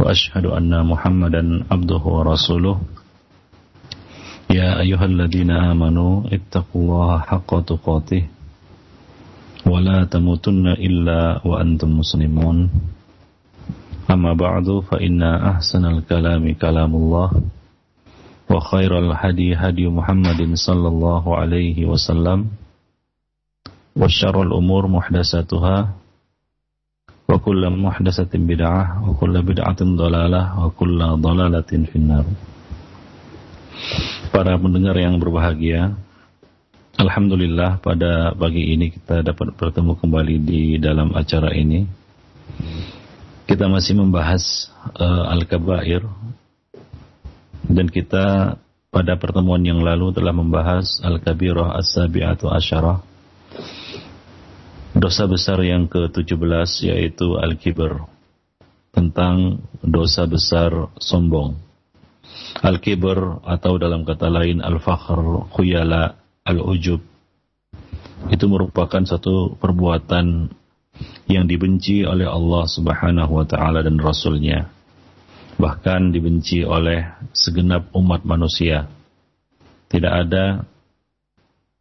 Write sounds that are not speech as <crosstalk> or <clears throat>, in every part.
وأشهد أن محمدا عبده ورسوله يا أيها الذين آمنوا اتقوا الله حق تقاته ولا تموتن إلا وأنتم مسلمون أما بعد فإن أحسن الكلام كلام الله وخير الهدي هدي محمد صلى الله عليه وسلم وشر الأمور محدثاتها wa kullu muhdatsatin bid'ah wa kullu bid'atin dhalalah wa kullu dhalalatin finnar. Para pendengar yang berbahagia, alhamdulillah pada pagi ini kita dapat bertemu kembali di dalam acara ini. Kita masih membahas uh, Al-Kabair dan kita pada pertemuan yang lalu telah membahas Al-Kabirah As-Sabi'atu Asyarah dosa besar yang ke-17 yaitu al-kibr tentang dosa besar sombong. Al-kibr atau dalam kata lain al-fakhr, khuyala, al-ujub itu merupakan satu perbuatan yang dibenci oleh Allah Subhanahu wa taala dan rasulnya. Bahkan dibenci oleh segenap umat manusia. Tidak ada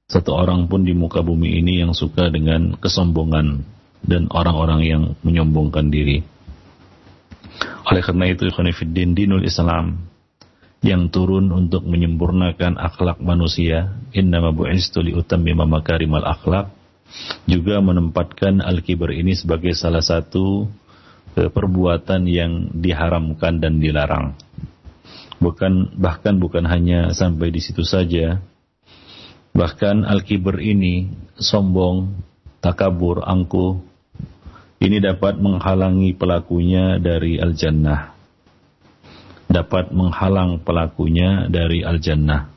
satu orang pun di muka bumi ini yang suka dengan kesombongan dan orang-orang yang menyombongkan diri. Oleh karena itu, Ikhwanifiddin Dinul Islam yang turun untuk menyempurnakan akhlak manusia, innama bu'istu liutammima makarimal akhlak, juga menempatkan al-kibr ini sebagai salah satu e, perbuatan yang diharamkan dan dilarang. Bukan bahkan bukan hanya sampai di situ saja, Bahkan al-kibr ini sombong, takabur, angkuh ini dapat menghalangi pelakunya dari al-jannah. Dapat menghalang pelakunya dari al-jannah,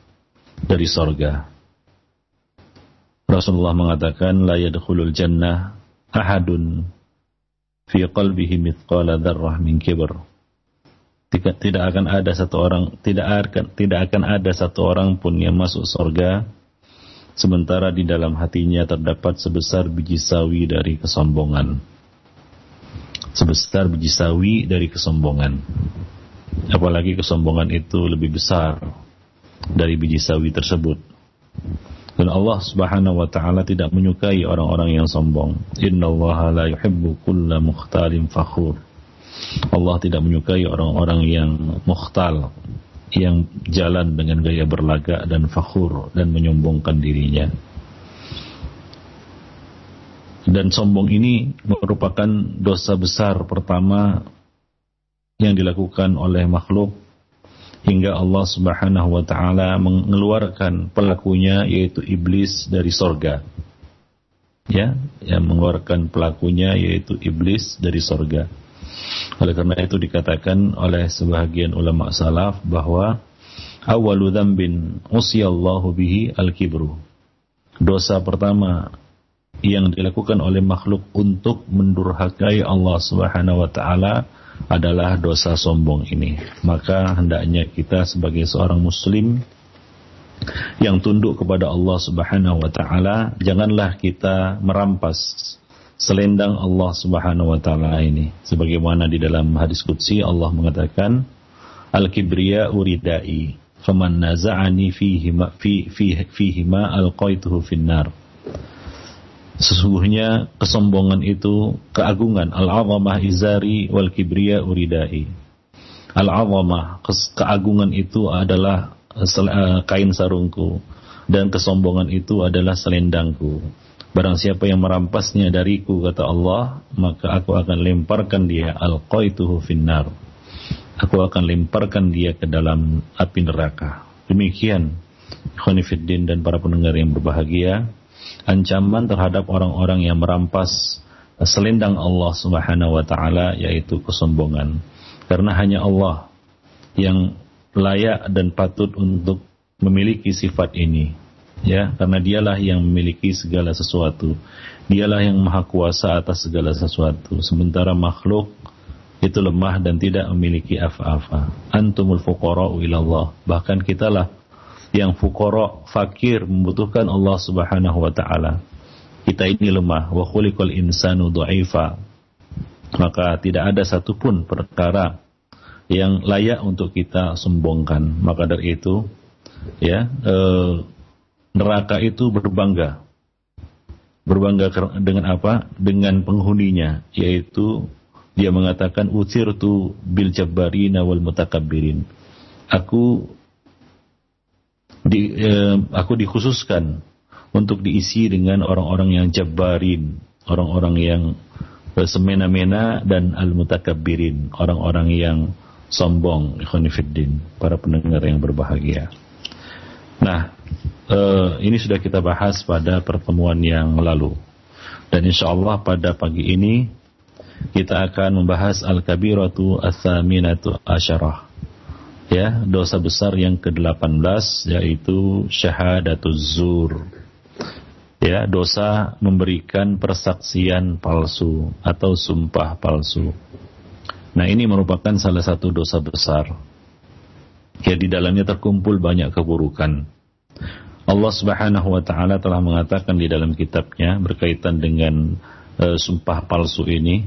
dari sorga. Rasulullah mengatakan, La yadkhulul jannah ahadun fi qalbihi mithqala dzarrah min kibr. Tidak, tidak akan ada satu orang tidak akan tidak akan ada satu orang pun yang masuk sorga sementara di dalam hatinya terdapat sebesar biji sawi dari kesombongan. Sebesar biji sawi dari kesombongan. Apalagi kesombongan itu lebih besar dari biji sawi tersebut. Dan Allah Subhanahu wa taala tidak menyukai orang-orang yang sombong. Innallaha la yuhibbu kulla mukhtalin fakhur. Allah tidak menyukai orang-orang yang mukhtal, yang jalan dengan gaya berlagak dan fakhur dan menyombongkan dirinya. Dan sombong ini merupakan dosa besar pertama yang dilakukan oleh makhluk hingga Allah Subhanahu wa taala mengeluarkan pelakunya yaitu iblis dari sorga. Ya, yang mengeluarkan pelakunya yaitu iblis dari sorga. Oleh karena itu dikatakan oleh sebahagian ulama salaf bahwa awalu dzambin usiyallahu bihi al-kibru. Dosa pertama yang dilakukan oleh makhluk untuk mendurhakai Allah Subhanahu wa taala adalah dosa sombong ini. Maka hendaknya kita sebagai seorang muslim yang tunduk kepada Allah Subhanahu wa taala, janganlah kita merampas selendang Allah Subhanahu wa taala ini. Sebagaimana di dalam hadis qudsi Allah mengatakan al-kibriya uridai faman naza'ani fihi ma fi fi fihi ma alqaituhu finnar. Sesungguhnya kesombongan itu keagungan al-'azamah izari wal kibriya uridai. Al-'azamah keagungan itu adalah eh, kain sarungku dan kesombongan itu adalah selendangku. Barang siapa yang merampasnya dariku kata Allah, maka aku akan lemparkan dia alqaituhu finnar. Aku akan lemparkan dia ke dalam api neraka. Demikian Khonifuddin dan para pendengar yang berbahagia, ancaman terhadap orang-orang yang merampas selendang Allah Subhanahu wa taala yaitu kesombongan. Karena hanya Allah yang layak dan patut untuk memiliki sifat ini ya karena dialah yang memiliki segala sesuatu. Dialah yang maha kuasa atas segala sesuatu. Sementara makhluk itu lemah dan tidak memiliki apa-apa. Antumul fuqara'u ilallah. Bahkan kitalah yang fuqara fakir membutuhkan Allah Subhanahu wa taala. Kita ini lemah. Wa khuliqal insanu dha'ifa maka tidak ada satupun perkara yang layak untuk kita sombongkan. Maka dari itu, ya e, neraka itu berbangga, berbangga dengan apa? Dengan penghuninya, yaitu dia mengatakan utir tu bil jabbarina wal mutakabbirin. Aku di, e, aku dikhususkan untuk diisi dengan orang-orang yang jabbarin, orang-orang yang semena-mena dan al-mutakabbirin, orang-orang yang sombong ikhwanifiddin para pendengar yang berbahagia nah eh, ini sudah kita bahas pada pertemuan yang lalu. Dan insya Allah pada pagi ini kita akan membahas al-kabiratu as-saminatu asyarah. Ya dosa besar yang ke-18 yaitu syahadatuz zur. Ya dosa memberikan persaksian palsu atau sumpah palsu. Nah ini merupakan salah satu dosa besar. Ya di dalamnya terkumpul banyak keburukan. Allah Subhanahu wa taala telah mengatakan di dalam kitabnya berkaitan dengan uh, sumpah palsu ini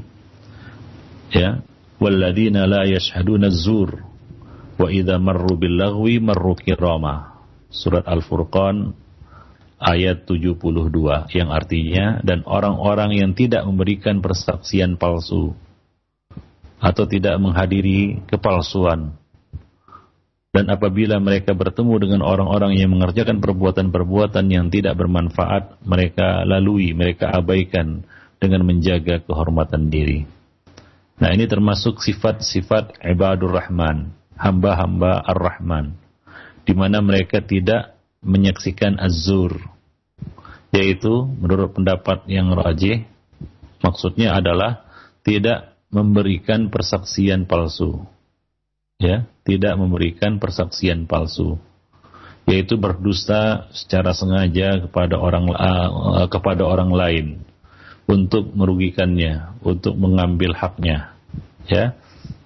ya walladzina la yashhaduna zur wa idza marru bil lagwi marru kirama surat al-furqan ayat 72 yang artinya dan orang-orang yang tidak memberikan persaksian palsu atau tidak menghadiri kepalsuan. Dan apabila mereka bertemu dengan orang-orang yang mengerjakan perbuatan-perbuatan yang tidak bermanfaat, mereka lalui, mereka abaikan dengan menjaga kehormatan diri. Nah ini termasuk sifat-sifat ibadur rahman, hamba-hamba ar-rahman, di mana mereka tidak menyaksikan azur, yaitu menurut pendapat yang rajih, maksudnya adalah tidak memberikan persaksian palsu. Ya, tidak memberikan persaksian palsu. Yaitu berdusta secara sengaja kepada orang uh, kepada orang lain untuk merugikannya, untuk mengambil haknya. Ya.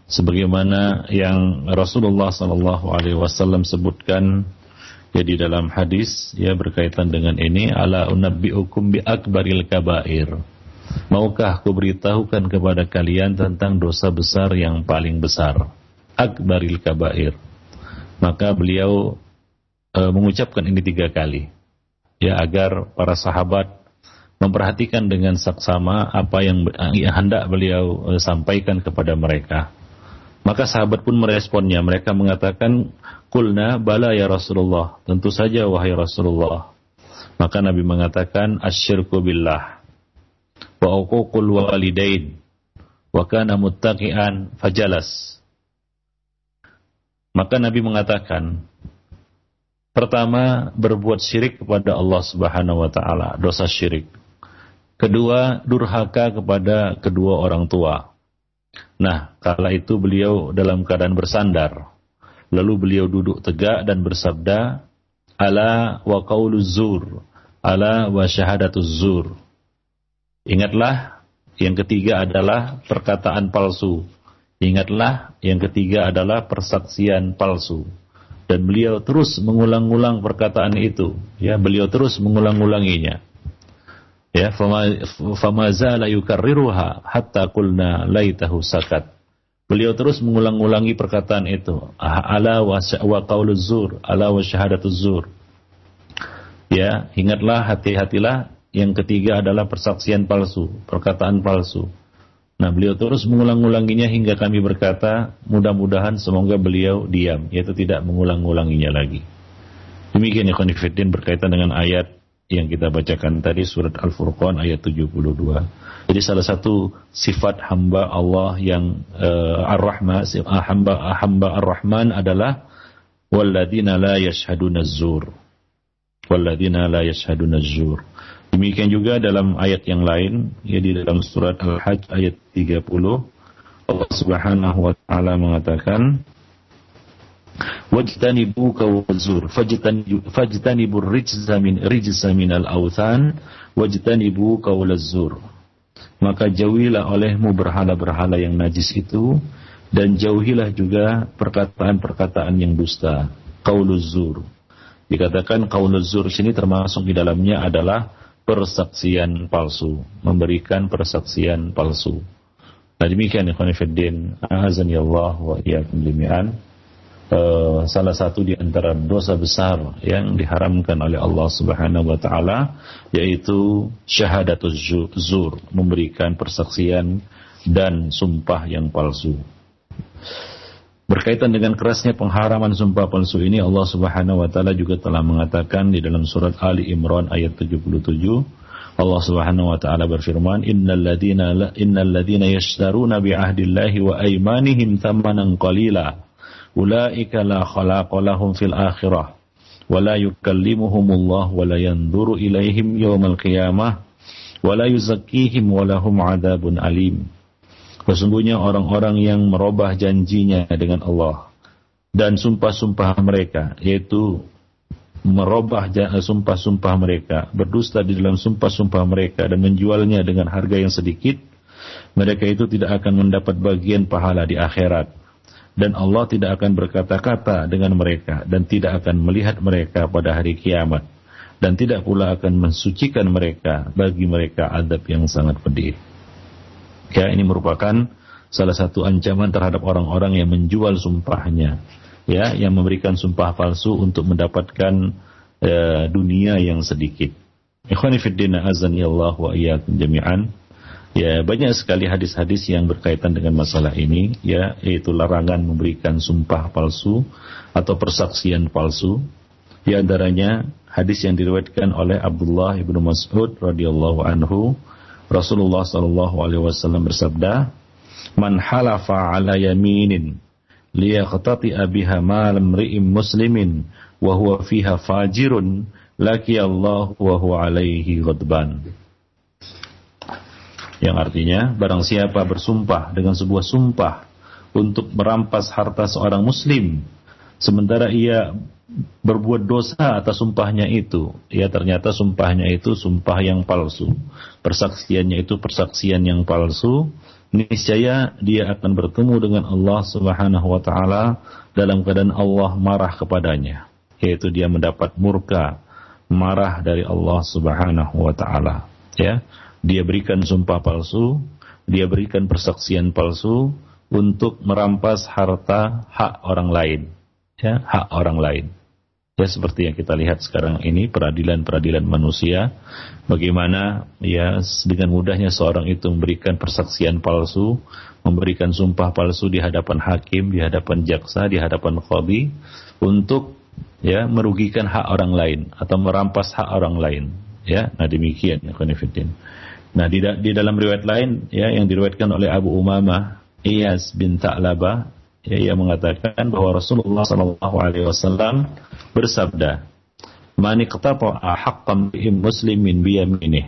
Sebagaimana yang Rasulullah sallallahu alaihi wasallam sebutkan ya di dalam hadis ya berkaitan dengan ini ala unabbiukum bi akbaril kabair Maukah aku beritahukan kepada kalian tentang dosa besar yang paling besar? Akbaril kabair. Maka beliau e, mengucapkan ini tiga kali. Ya agar para sahabat memperhatikan dengan saksama apa yang, yang hendak beliau e, sampaikan kepada mereka. Maka sahabat pun meresponnya. Mereka mengatakan, Kulna bala ya Rasulullah. Tentu saja wahai Rasulullah. Maka Nabi mengatakan, Asyirku billah wa uququl walidain wa kana muttaqian fajalas. Maka Nabi mengatakan, pertama berbuat syirik kepada Allah Subhanahu wa taala, dosa syirik. Kedua, durhaka kepada kedua orang tua. Nah, kala itu beliau dalam keadaan bersandar. Lalu beliau duduk tegak dan bersabda, Ala wa qauluz zur, ala wa syahadatuz zur. Ingatlah yang ketiga adalah perkataan palsu. Ingatlah yang ketiga adalah persaksian palsu. Dan beliau terus mengulang-ulang perkataan itu. Ya, beliau terus mengulang-ulanginya. Ya, fama zala yukarriruha hatta qulna laitahu sakat. Beliau terus mengulang-ulangi perkataan itu. Ala wa, wa qauluz zur, ala wa. Ya, ingatlah hati-hatilah yang ketiga adalah persaksian palsu, perkataan palsu. Nah, beliau terus mengulang-ulanginya hingga kami berkata, mudah-mudahan semoga beliau diam, yaitu tidak mengulang-ulanginya lagi. Demikian ya Khonifuddin berkaitan dengan ayat yang kita bacakan tadi surat Al-Furqan ayat 72. Jadi salah satu sifat hamba Allah yang uh, Ar-Rahman, hamba hamba Ar-Rahman adalah walladzina la yashhaduna zur. Walladzina la yashhaduna zur. Demikian juga dalam ayat yang lain, ya di dalam surat Al-Hajj ayat 30, Allah Subhanahu wa taala mengatakan, wajtanibu kawazur fajtanibu rijza min rijza wajtanibu maka jauhilah olehmu berhala-berhala yang najis itu dan jauhilah juga perkataan-perkataan yang dusta. Kauluzur. Dikatakan kauluzur sini termasuk di dalamnya adalah persaksian palsu memberikan persaksian palsu nah demikian ikhwan fillah azani Allah wa iyyakum uh, salah satu di antara dosa besar yang diharamkan oleh Allah Subhanahu wa taala yaitu syahadatuz zur, memberikan persaksian dan sumpah yang palsu. Berkaitan dengan kerasnya pengharaman sumpah palsu ini Allah Subhanahu wa taala juga telah mengatakan di dalam surat Ali Imran ayat 77 Allah Subhanahu wa taala berfirman innal ladzina innal ladzina yashtaruna bi wa aymanihim thamanan qalila ulaika la khalaqa lahum fil akhirah wa la yukallimuhumullah wa la yanzuru ilaihim yawmal qiyamah wa la yuzakkihim wa lahum adzabun alim Sesungguhnya orang-orang yang merubah janjinya dengan Allah dan sumpah-sumpah mereka yaitu merubah sumpah-sumpah mereka, berdusta di dalam sumpah-sumpah mereka dan menjualnya dengan harga yang sedikit, mereka itu tidak akan mendapat bagian pahala di akhirat dan Allah tidak akan berkata-kata dengan mereka dan tidak akan melihat mereka pada hari kiamat dan tidak pula akan mensucikan mereka bagi mereka adab yang sangat pedih. Ya, ini merupakan salah satu ancaman terhadap orang-orang yang menjual sumpahnya, ya, yang memberikan sumpah palsu untuk mendapatkan uh, dunia yang sedikit. Ikhwani fiddin azan Allah wa jami'an. Ya, banyak sekali hadis-hadis yang berkaitan dengan masalah ini, ya, yaitu larangan memberikan sumpah palsu atau persaksian palsu. Di antaranya hadis yang diriwayatkan oleh Abdullah ibnu Mas'ud radhiyallahu anhu, Rasulullah sallallahu alaihi wasallam bersabda, "Man halafa ala yaminin liyaqtati'a biha mal imri'in muslimin wa huwa fiha fajirun, laki Allah wa huwa alaihi ghadban." yang artinya barang siapa bersumpah dengan sebuah sumpah untuk merampas harta seorang muslim sementara ia berbuat dosa atas sumpahnya itu. Ya ternyata sumpahnya itu sumpah yang palsu. Persaksiannya itu persaksian yang palsu. Niscaya dia akan bertemu dengan Allah Subhanahu wa taala dalam keadaan Allah marah kepadanya yaitu dia mendapat murka marah dari Allah Subhanahu wa taala. Ya dia berikan sumpah palsu, dia berikan persaksian palsu untuk merampas harta hak orang lain, ya, hak orang lain. Ya seperti yang kita lihat sekarang ini peradilan-peradilan manusia bagaimana ya dengan mudahnya seorang itu memberikan persaksian palsu, memberikan sumpah palsu di hadapan hakim, di hadapan jaksa, di hadapan qadhi untuk ya merugikan hak orang lain atau merampas hak orang lain. Ya, nah demikian ya. Nah di, di dalam riwayat lain ya yang diriwayatkan oleh Abu Umamah Iyas bin Ta'labah ya, ia mengatakan bahwa Rasulullah Shallallahu Alaihi Wasallam bersabda, "Man iqtata'a haqqan muslimin bi yaminih,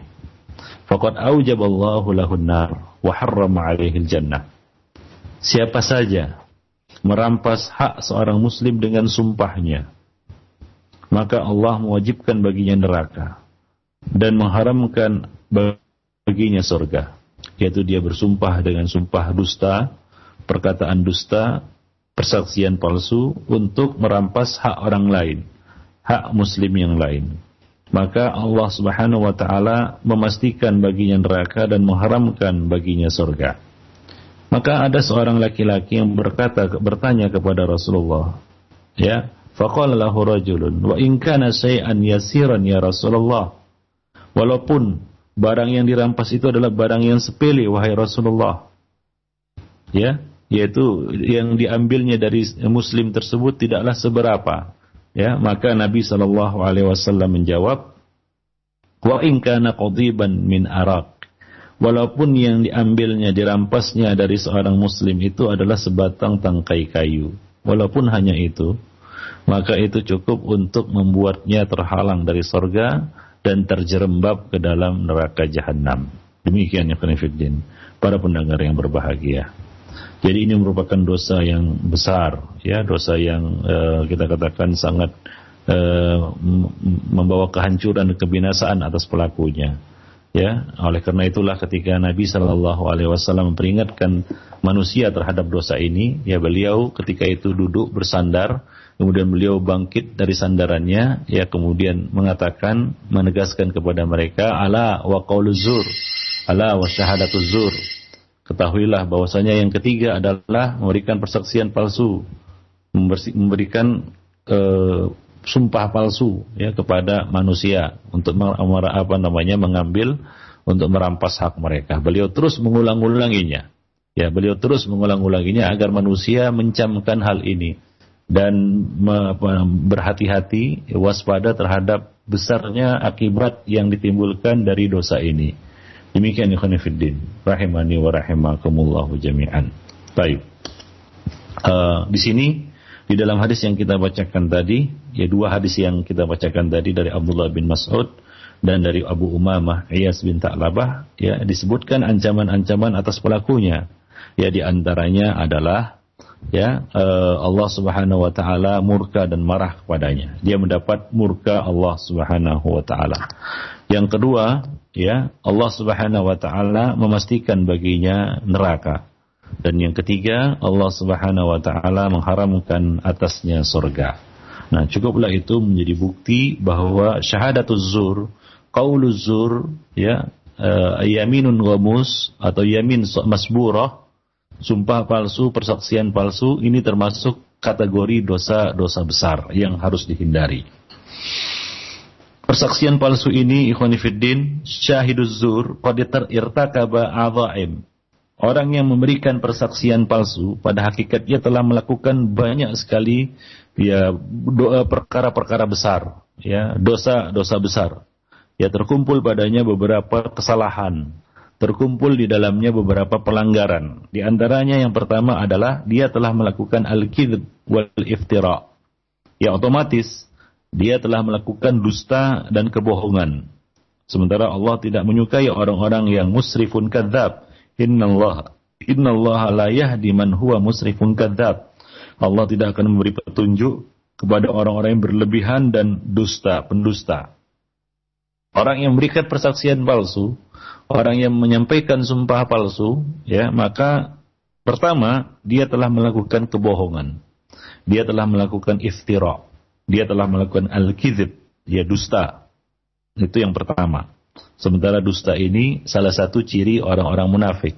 faqad aujaballahu lahun nar wa 'alaihi jannah." Siapa saja merampas hak seorang muslim dengan sumpahnya, maka Allah mewajibkan baginya neraka dan mengharamkan baginya surga yaitu dia bersumpah dengan sumpah dusta perkataan dusta persaksian palsu untuk merampas hak orang lain hak muslim yang lain. Maka Allah Subhanahu wa taala memastikan baginya neraka dan mengharamkan baginya surga. Maka ada seorang laki-laki yang berkata bertanya kepada Rasulullah ya faqala lahu rajulun wa in kana shay'an yasiran ya Rasulullah. Walaupun barang yang dirampas itu adalah barang yang sepele wahai Rasulullah. Ya, yaitu yang diambilnya dari muslim tersebut tidaklah seberapa. Ya, maka Nabi sallallahu alaihi wasallam menjawab, "Wa in kana qadiban min arak." Walaupun yang diambilnya dirampasnya dari seorang muslim itu adalah sebatang tangkai kayu, walaupun hanya itu, maka itu cukup untuk membuatnya terhalang dari sorga dan terjerembab ke dalam neraka jahanam. Demikian ya para pendengar yang berbahagia. Jadi ini merupakan dosa yang besar, ya dosa yang uh, kita katakan sangat uh, membawa kehancuran dan kebinasaan atas pelakunya. Ya, oleh karena itulah ketika Nabi Shallallahu Alaihi Wasallam memperingatkan manusia terhadap dosa ini, ya beliau ketika itu duduk bersandar, kemudian beliau bangkit dari sandarannya, ya kemudian mengatakan, menegaskan kepada mereka, ala wa zur, ala wa syahadatuz zur. Ketahuilah bahwasanya yang ketiga adalah memberikan persaksian palsu, memberikan uh, sumpah palsu ya kepada manusia untuk apa namanya mengambil untuk merampas hak mereka. Beliau terus mengulang-ulanginya. Ya, beliau terus mengulang-ulanginya agar manusia mencamkan hal ini dan berhati-hati waspada terhadap besarnya akibat yang ditimbulkan dari dosa ini. Demikian ikhwan fillah rahimani wa rahimakumullah jami'an. Baik. Uh, di sini di dalam hadis yang kita bacakan tadi, ya dua hadis yang kita bacakan tadi dari Abdullah bin Mas'ud dan dari Abu Umamah Iyas bin Ta'labah, ya disebutkan ancaman-ancaman atas pelakunya. Ya di antaranya adalah ya uh, Allah Subhanahu wa taala murka dan marah kepadanya. Dia mendapat murka Allah Subhanahu wa taala. Yang kedua, ya Allah Subhanahu wa taala memastikan baginya neraka. Dan yang ketiga, Allah Subhanahu wa taala mengharamkan atasnya surga. Nah, cukuplah itu menjadi bukti bahwa syahadatuz zur, qauluz zur, ya, uh, yaminun ghamus atau yamin masburah, sumpah palsu, persaksian palsu ini termasuk kategori dosa-dosa besar yang harus dihindari. Persaksian palsu ini ikhwanifiddin syahiduz zur qad irtakaba adha'im Orang yang memberikan persaksian palsu pada hakikatnya telah melakukan banyak sekali ya perkara-perkara besar, ya dosa-dosa besar. Ya terkumpul padanya beberapa kesalahan, terkumpul di dalamnya beberapa pelanggaran. Di antaranya yang pertama adalah dia telah melakukan al-kidb wal iftira. Ya otomatis dia telah melakukan dusta dan kebohongan. Sementara Allah tidak menyukai orang-orang yang musrifun kadzab Innallaha innallaha la yahdi man huwa musrifun kadzab. Allah tidak akan memberi petunjuk kepada orang-orang yang berlebihan dan dusta, pendusta. Orang yang memberikan persaksian palsu, orang yang menyampaikan sumpah palsu, ya, maka pertama dia telah melakukan kebohongan. Dia telah melakukan iftira. Dia telah melakukan al-kizib, ya dusta. Itu yang pertama. Sementara dusta ini salah satu ciri orang-orang munafik.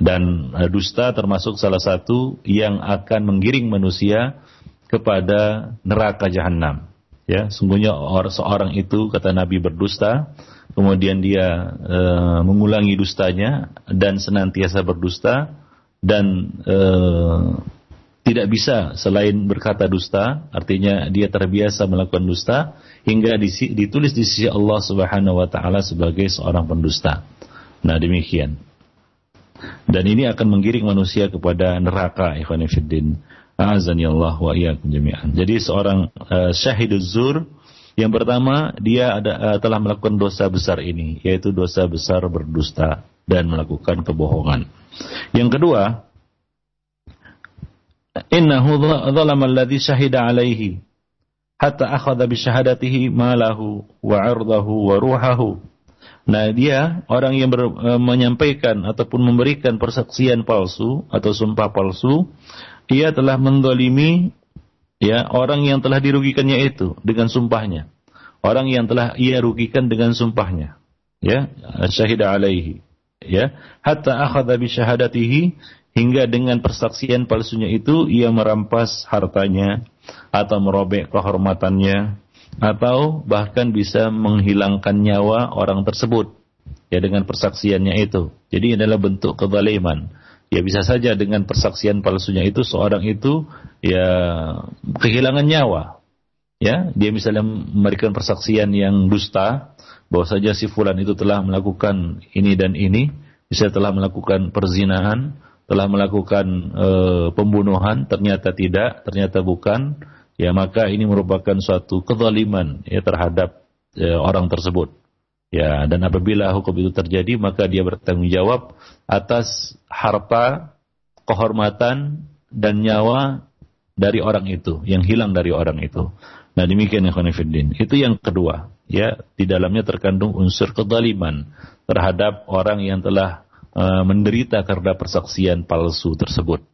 Dan eh, dusta termasuk salah satu yang akan menggiring manusia kepada neraka jahanam. Ya, sungguhnya seorang itu kata Nabi berdusta, kemudian dia e, mengulangi dustanya dan senantiasa berdusta dan e, tidak bisa selain berkata dusta, artinya dia terbiasa melakukan dusta hingga ditulis di sisi Allah Subhanahu wa taala sebagai seorang pendusta. Nah, demikian. Dan ini akan menggiring manusia kepada neraka ikhwan fillah. Azani Allah wa iyyakum jami'an. Jadi seorang uh, syahiduz zur yang pertama dia ada uh, telah melakukan dosa besar ini yaitu dosa besar berdusta dan melakukan kebohongan. Yang kedua, innahu dzalama alladhi syahida alaihi hatta akhadha bi syahadatihi malahu wa 'irdahu wa ruhahu Nah, dia orang yang ber, e, menyampaikan ataupun memberikan persaksian palsu atau sumpah palsu, ia telah mendolimi ya orang yang telah dirugikannya itu dengan sumpahnya. Orang yang telah ia rugikan dengan sumpahnya. Ya, syahida alaihi. Ya, hatta akhadha bi syahadatihi hingga dengan persaksian palsunya itu ia merampas hartanya atau merobek kehormatannya atau bahkan bisa menghilangkan nyawa orang tersebut ya dengan persaksiannya itu. Jadi ini adalah bentuk kezaliman. Ya bisa saja dengan persaksian palsunya itu seorang itu ya kehilangan nyawa. Ya, dia misalnya memberikan persaksian yang dusta bahwa saja si fulan itu telah melakukan ini dan ini, bisa telah melakukan perzinahan, telah melakukan e, pembunuhan, ternyata tidak, ternyata bukan ya maka ini merupakan suatu kezaliman ya terhadap ya, orang tersebut. Ya, dan apabila hukum itu terjadi maka dia bertanggung jawab atas harta kehormatan dan nyawa dari orang itu, yang hilang dari orang itu. Nah demikian ya Khonifuddin. Itu yang kedua, ya di dalamnya terkandung unsur kezaliman terhadap orang yang telah uh, menderita karena persaksian palsu tersebut.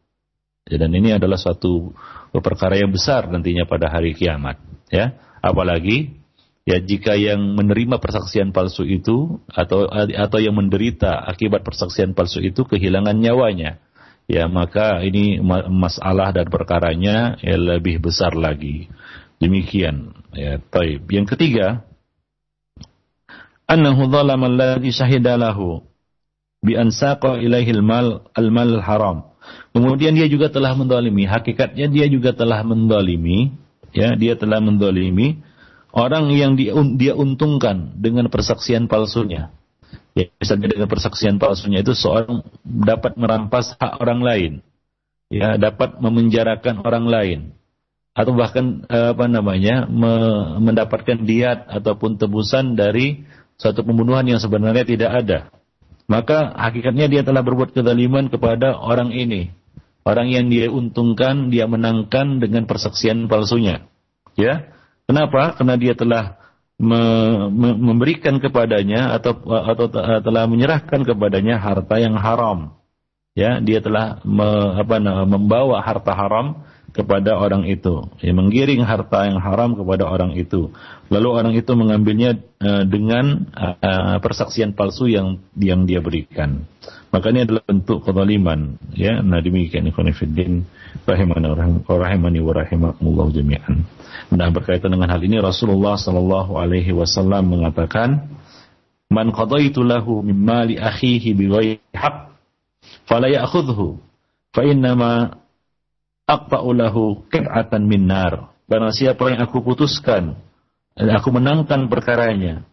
Ya, dan ini adalah suatu perkara yang besar nantinya pada hari kiamat. Ya, apalagi ya jika yang menerima persaksian palsu itu atau atau yang menderita akibat persaksian palsu itu kehilangan nyawanya ya maka ini masalah dan perkaranya ya lebih besar lagi demikian ya taib yang ketiga annahu zalama alladhi syahida lahu bi an saqa ilaihi al-mal haram kemudian dia juga telah mendolimi. Hakikatnya dia juga telah mendolimi. Ya dia telah mendolimi orang yang dia untungkan dengan persaksian palsunya. Ya, misalnya dengan persaksian palsunya itu seorang dapat merampas hak orang lain, ya dapat memenjarakan orang lain, atau bahkan eh, apa namanya me, mendapatkan diat ataupun tebusan dari suatu pembunuhan yang sebenarnya tidak ada. Maka hakikatnya dia telah berbuat kezaliman kepada orang ini. Orang yang dia untungkan, dia menangkan dengan persaksian palsunya. Ya, Kenapa? Karena dia telah me, me, memberikan kepadanya atau atau telah menyerahkan kepadanya harta yang haram. Ya, dia telah me, apa, membawa harta haram kepada orang itu, ya, menggiring harta yang haram kepada orang itu. Lalu orang itu mengambilnya uh, dengan uh, persaksian palsu yang yang dia berikan. Maka ini adalah bentuk kezaliman, ya. Nah demikian ikhwan fillah rahimani wa rahimakumullah jami'an. Nah berkaitan dengan hal ini Rasulullah Shallallahu Alaihi Wasallam mengatakan, "Man qadaitu lahu min mali akhihi bighairi haq, fala ya'khudhu, fa innama aqta'u lahu qit'atan min nar." Barang siapa yang aku putuskan, aku menangkan perkaranya,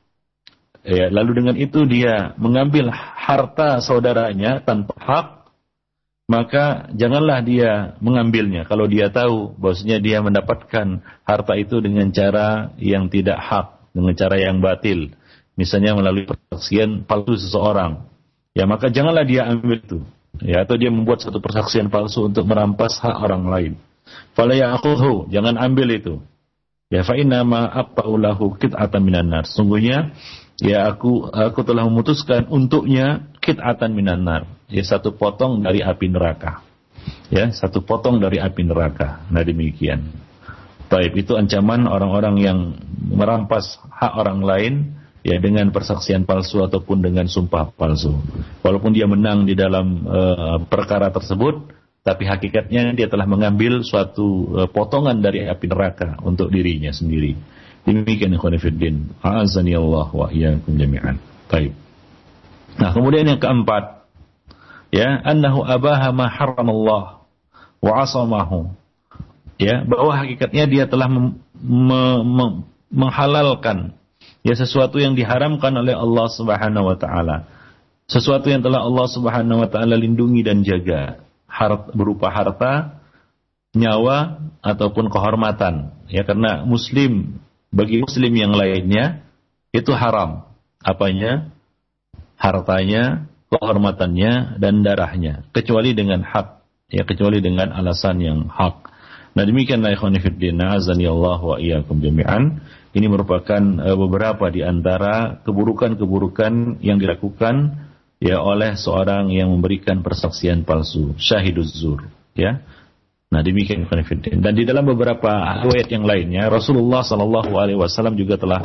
ya, lalu dengan itu dia mengambil harta saudaranya tanpa hak, maka janganlah dia mengambilnya kalau dia tahu bahwasanya dia mendapatkan harta itu dengan cara yang tidak hak, dengan cara yang batil. Misalnya melalui persaksian palsu seseorang. Ya maka janganlah dia ambil itu. Ya atau dia membuat satu persaksian palsu untuk merampas hak orang lain. Fala ya'khudhu, jangan ambil itu. Ya fa inna ma aqta'u lahu qit'atan minan nar. Sungguhnya ya aku aku telah memutuskan untuknya qit'atan minan nar ya satu potong dari api neraka. Ya, satu potong dari api neraka. Nah demikian. Baik, itu ancaman orang-orang yang merampas hak orang lain ya dengan persaksian palsu ataupun dengan sumpah palsu. Walaupun dia menang di dalam uh, perkara tersebut, tapi hakikatnya dia telah mengambil suatu uh, potongan dari api neraka untuk dirinya sendiri. Demikian ikhwan fillah. A'azani Allah wa iyyakum jami'an. Baik. Nah, kemudian yang keempat, ya annahu abaha ma haramallah wa asamahu ya bahwa hakikatnya dia telah mem, me, me, menghalalkan ya sesuatu yang diharamkan oleh Allah Subhanahu wa taala. Sesuatu yang telah Allah Subhanahu wa taala lindungi dan jaga. Hart, berupa harta nyawa ataupun kehormatan. Ya karena muslim bagi muslim yang lainnya itu haram. Apanya? Hartanya kehormatannya dan darahnya. Kecuali dengan hak. Ya kecuali dengan alasan yang hak. Nah demikianlah ikhwan fillah Allah wa iyyakum jami'an. Ini merupakan uh, beberapa di antara keburukan-keburukan yang dilakukan ya oleh seorang yang memberikan persaksian palsu, syahiduz zur, ya. Nah demikian fillah. Dan di dalam beberapa riwayat yang lainnya Rasulullah sallallahu alaihi wasallam juga telah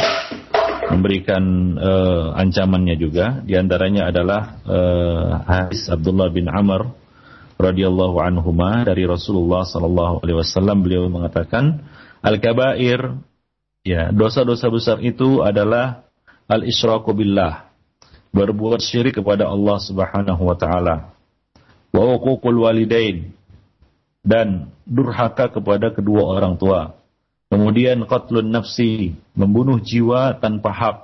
memberikan uh, ancamannya juga. Di antaranya adalah uh, hadis Abdullah bin Amr radhiyallahu anhuma dari Rasulullah sallallahu alaihi wasallam beliau mengatakan al-kabair ya dosa-dosa besar itu adalah al-isyraku billah berbuat syirik kepada Allah Subhanahu wa taala wa uququl walidain dan durhaka kepada kedua orang tua Kemudian qatlun nafsi, membunuh jiwa tanpa hak.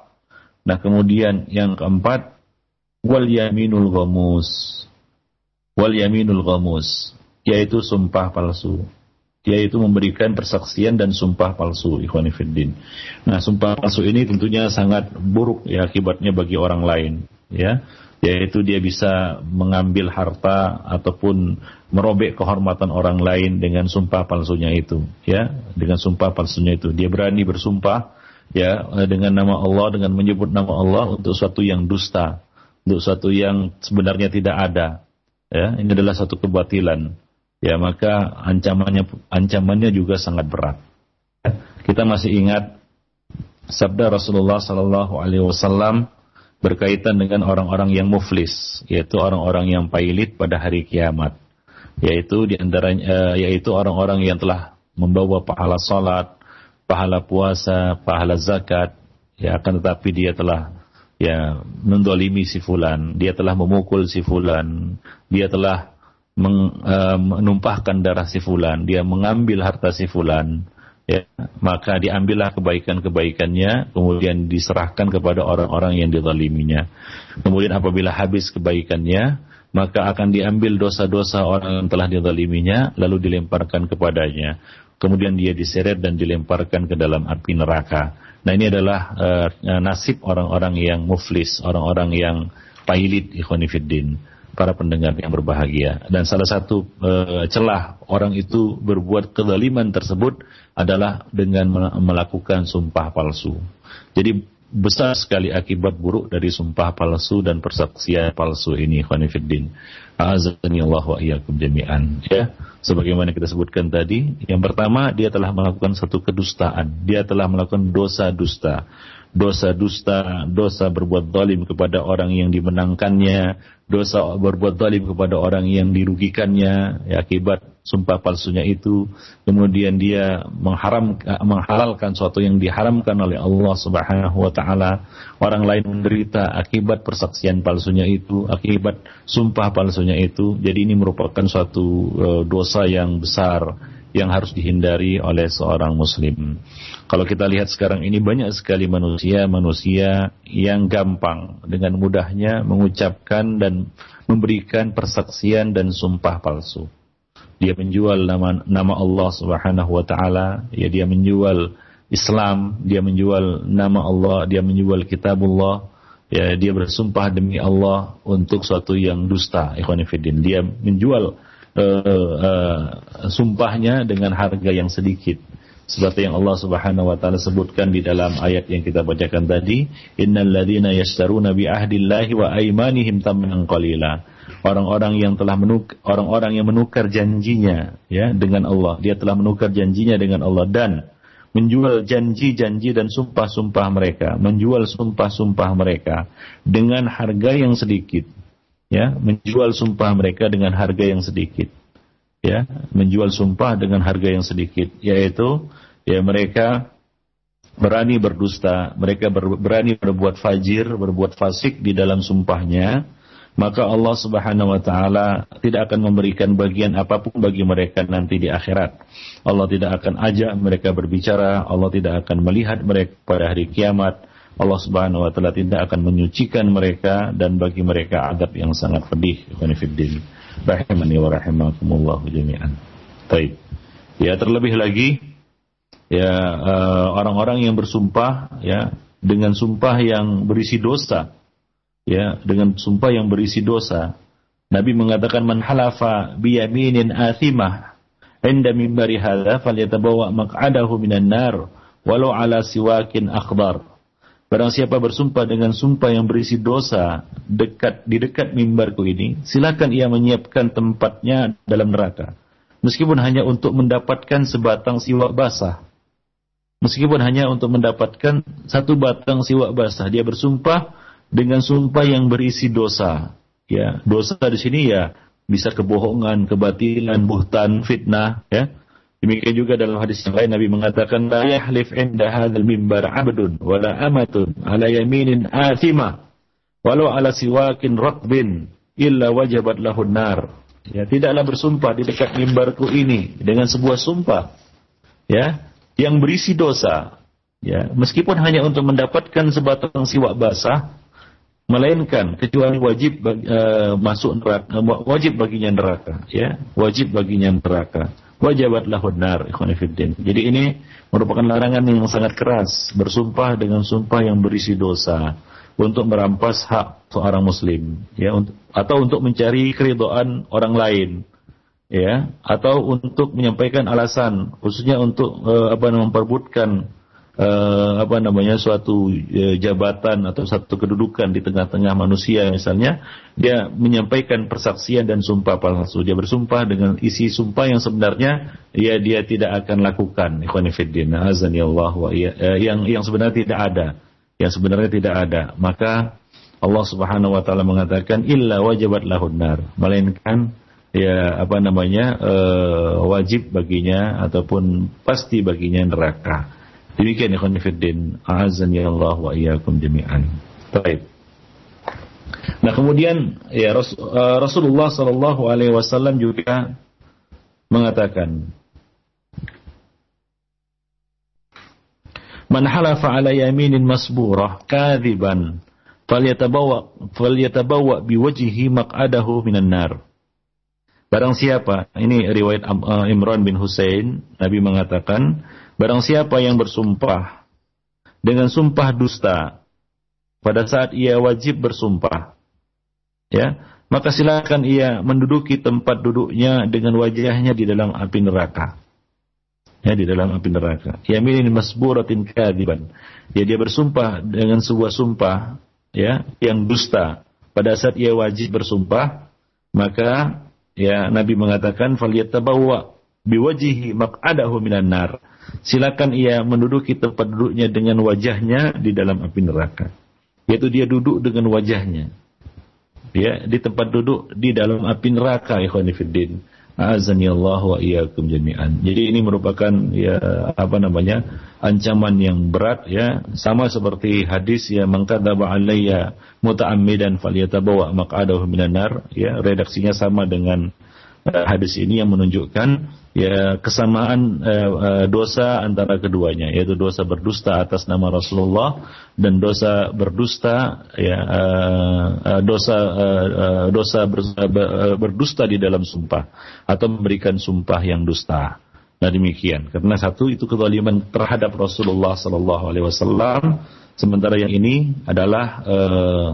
Nah, kemudian yang keempat, wal yaminul ghamus. Wal yaminul ghamus, yaitu sumpah palsu. Yaitu memberikan persaksian dan sumpah palsu, ikhwani fiddin. Nah, sumpah palsu ini tentunya sangat buruk ya akibatnya bagi orang lain, ya. yaitu dia bisa mengambil harta ataupun merobek kehormatan orang lain dengan sumpah palsunya itu ya dengan sumpah palsunya itu dia berani bersumpah ya dengan nama Allah dengan menyebut nama Allah untuk suatu yang dusta untuk suatu yang sebenarnya tidak ada ya ini adalah satu kebatilan ya maka ancamannya ancamannya juga sangat berat. Kita masih ingat sabda Rasulullah Sallallahu Alaihi Wasallam berkaitan dengan orang-orang yang muflis, yaitu orang-orang yang pailit pada hari kiamat, yaitu di antaranya eh, yaitu orang-orang yang telah membawa pahala salat, pahala puasa, pahala zakat, ya akan tetapi dia telah ya mendolimi si fulan, dia telah memukul si fulan, dia telah menumpahkan darah si fulan, dia mengambil harta si fulan, ya, maka diambillah kebaikan-kebaikannya, kemudian diserahkan kepada orang-orang yang dizaliminya. Kemudian apabila habis kebaikannya, maka akan diambil dosa-dosa orang yang telah dizaliminya, lalu dilemparkan kepadanya. Kemudian dia diseret dan dilemparkan ke dalam api neraka. Nah ini adalah uh, nasib orang-orang yang muflis, orang-orang yang pailit ikhwanifiddin para pendengar yang berbahagia. Dan salah satu e, celah orang itu berbuat kezaliman tersebut adalah dengan melakukan sumpah palsu. Jadi besar sekali akibat buruk dari sumpah palsu dan persaksian palsu ini khonifuddin. Allah wa iyyakum jami'an. Ya, sebagaimana kita sebutkan tadi, yang pertama dia telah melakukan satu kedustaan. Dia telah melakukan dosa dusta dosa dusta, dosa berbuat zalim kepada orang yang dimenangkannya, dosa berbuat zalim kepada orang yang dirugikannya. Ya, akibat sumpah palsunya itu kemudian dia mengharam menghalalkan sesuatu yang diharamkan oleh Allah Subhanahu wa taala. Orang lain menderita akibat persaksian palsunya itu akibat sumpah palsunya itu. Jadi ini merupakan suatu uh, dosa yang besar yang harus dihindari oleh seorang muslim. Kalau kita lihat sekarang ini banyak sekali manusia-manusia yang gampang dengan mudahnya mengucapkan dan memberikan persaksian dan sumpah palsu. Dia menjual nama nama Allah Subhanahu wa taala, ya dia menjual Islam, dia menjual nama Allah, dia menjual kitabullah, ya dia bersumpah demi Allah untuk suatu yang dusta, ikhwan Dia menjual uh, uh, sumpahnya dengan harga yang sedikit. Seperti yang Allah Subhanahu wa taala sebutkan di dalam ayat yang kita bacakan tadi innal ladzina yashtaruna bi ahdillahi wa aymanihim qalila. Orang-orang yang telah menukar orang-orang yang menukar janjinya ya dengan Allah. Dia telah menukar janjinya dengan Allah dan menjual janji-janji dan sumpah-sumpah mereka menjual sumpah-sumpah mereka dengan harga yang sedikit ya menjual sumpah mereka dengan harga yang sedikit ya menjual sumpah dengan harga yang sedikit yaitu ya mereka berani berdusta mereka ber, berani berbuat fajir berbuat fasik di dalam sumpahnya maka Allah Subhanahu wa taala tidak akan memberikan bagian apa pun bagi mereka nanti di akhirat. Allah tidak akan ajak mereka berbicara, Allah tidak akan melihat mereka pada hari kiamat. Allah Subhanahu wa taala tidak akan menyucikan mereka dan bagi mereka adab yang sangat pedih. Khonifuddin. Rahimani wa rahimakumullah jami'an. Baik. Ya terlebih lagi ya eh, orang-orang uh, yang bersumpah ya dengan sumpah yang berisi dosa. Ya, dengan sumpah yang berisi dosa. Nabi mengatakan man halafa biyaminin athimah inda mimbari hadza falyatabawa maq'adahu minan nar walau ala siwakin akhdar Barang siapa bersumpah dengan sumpah yang berisi dosa dekat di dekat mimbarku ini, silakan ia menyiapkan tempatnya dalam neraka. Meskipun hanya untuk mendapatkan sebatang siwak basah. Meskipun hanya untuk mendapatkan satu batang siwak basah, dia bersumpah dengan sumpah yang berisi dosa. Ya, dosa di sini ya bisa kebohongan, kebatilan, buhtan, fitnah, ya Demikian juga dalam hadis yang lain Nabi mengatakan la yahlif inda hadzal mimbar 'abdun wala amatun ala yaminin walau ala siwakin ratbin illa wajabat lahun nar. Ya, tidaklah bersumpah di dekat mimbarku ini dengan sebuah sumpah ya yang berisi dosa ya meskipun hanya untuk mendapatkan sebatang siwak basah melainkan kecuali wajib uh, masuk neraka wajib baginya neraka ya wajib baginya neraka wajabat lahun nar Jadi ini merupakan larangan yang sangat keras, bersumpah dengan sumpah yang berisi dosa. untuk merampas hak seorang muslim ya atau untuk mencari keridhaan orang lain ya atau untuk menyampaikan alasan khususnya untuk uh, apa memperbutkan uh, apa namanya suatu uh, jabatan atau satu kedudukan di tengah-tengah manusia misalnya dia menyampaikan persaksian dan sumpah palsu. Dia bersumpah dengan isi sumpah yang sebenarnya ya dia tidak akan lakukan. Ikhwan fillah azan ya Allah wa iya, uh, yang yang sebenarnya tidak ada. Yang sebenarnya tidak ada. Maka Allah Subhanahu wa taala mengatakan illa wajibat lahun nar. Melainkan ya apa namanya uh, wajib baginya ataupun pasti baginya neraka Demikian ikhwan fiddin, ya Allah wa iyyakum jami'an. Baik. Nah, kemudian ya uh, Rasulullah sallallahu alaihi wasallam juga mengatakan Man halafa ala yaminin masburah kadhiban falyatabawa falyatabawa biwajhihi maq'adahu minan nar. Barang siapa, ini riwayat uh, Imran bin Husain, Nabi mengatakan, Barang siapa yang bersumpah dengan sumpah dusta pada saat ia wajib bersumpah, ya, maka silakan ia menduduki tempat duduknya dengan wajahnya di dalam api neraka. Ya, di dalam api neraka. Yaminin masburatin kadiban. Ya, dia bersumpah dengan sebuah sumpah, ya, yang dusta. Pada saat ia wajib bersumpah, maka ya Nabi mengatakan falyatabawwa biwajihi maq'adahu minan nar silakan ia menduduki tempat duduknya dengan wajahnya di dalam api neraka. Yaitu dia duduk dengan wajahnya. Ya, di tempat duduk di dalam api neraka ikhwanifiddin. Azani Allah wa iyyakum jami'an. Jadi ini merupakan ya apa namanya? ancaman yang berat ya, sama seperti hadis ya mengkadzaba alayya muta'ammidan falyatabawa maq'adahu minan nar ya, redaksinya sama dengan uh, hadis ini yang menunjukkan ya kesamaan eh, eh, dosa antara keduanya yaitu dosa berdusta atas nama Rasulullah dan dosa berdusta ya eh, eh dosa eh, eh dosa ber, eh, berdusta di dalam sumpah atau memberikan sumpah yang dusta. Nah demikian karena satu itu kezaliman terhadap Rasulullah Sallallahu Alaihi Wasallam sementara yang ini adalah eh,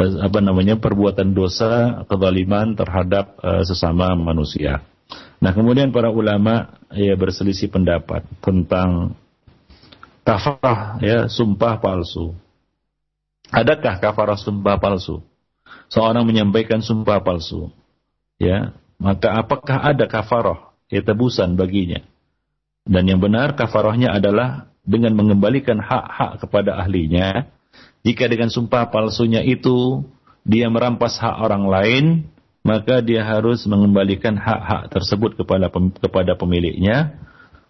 apa namanya perbuatan dosa kezaliman terhadap uh, sesama manusia. Nah, kemudian para ulama ya berselisih pendapat tentang kafarah ya sumpah palsu. Adakah kafarah sumpah palsu? Seorang menyampaikan sumpah palsu. Ya, maka apakah ada kafarah ya tebusan baginya? Dan yang benar kafarahnya adalah dengan mengembalikan hak-hak kepada ahlinya. Jika dengan sumpah palsunya itu dia merampas hak orang lain, maka dia harus mengembalikan hak-hak tersebut kepada kepada pemiliknya.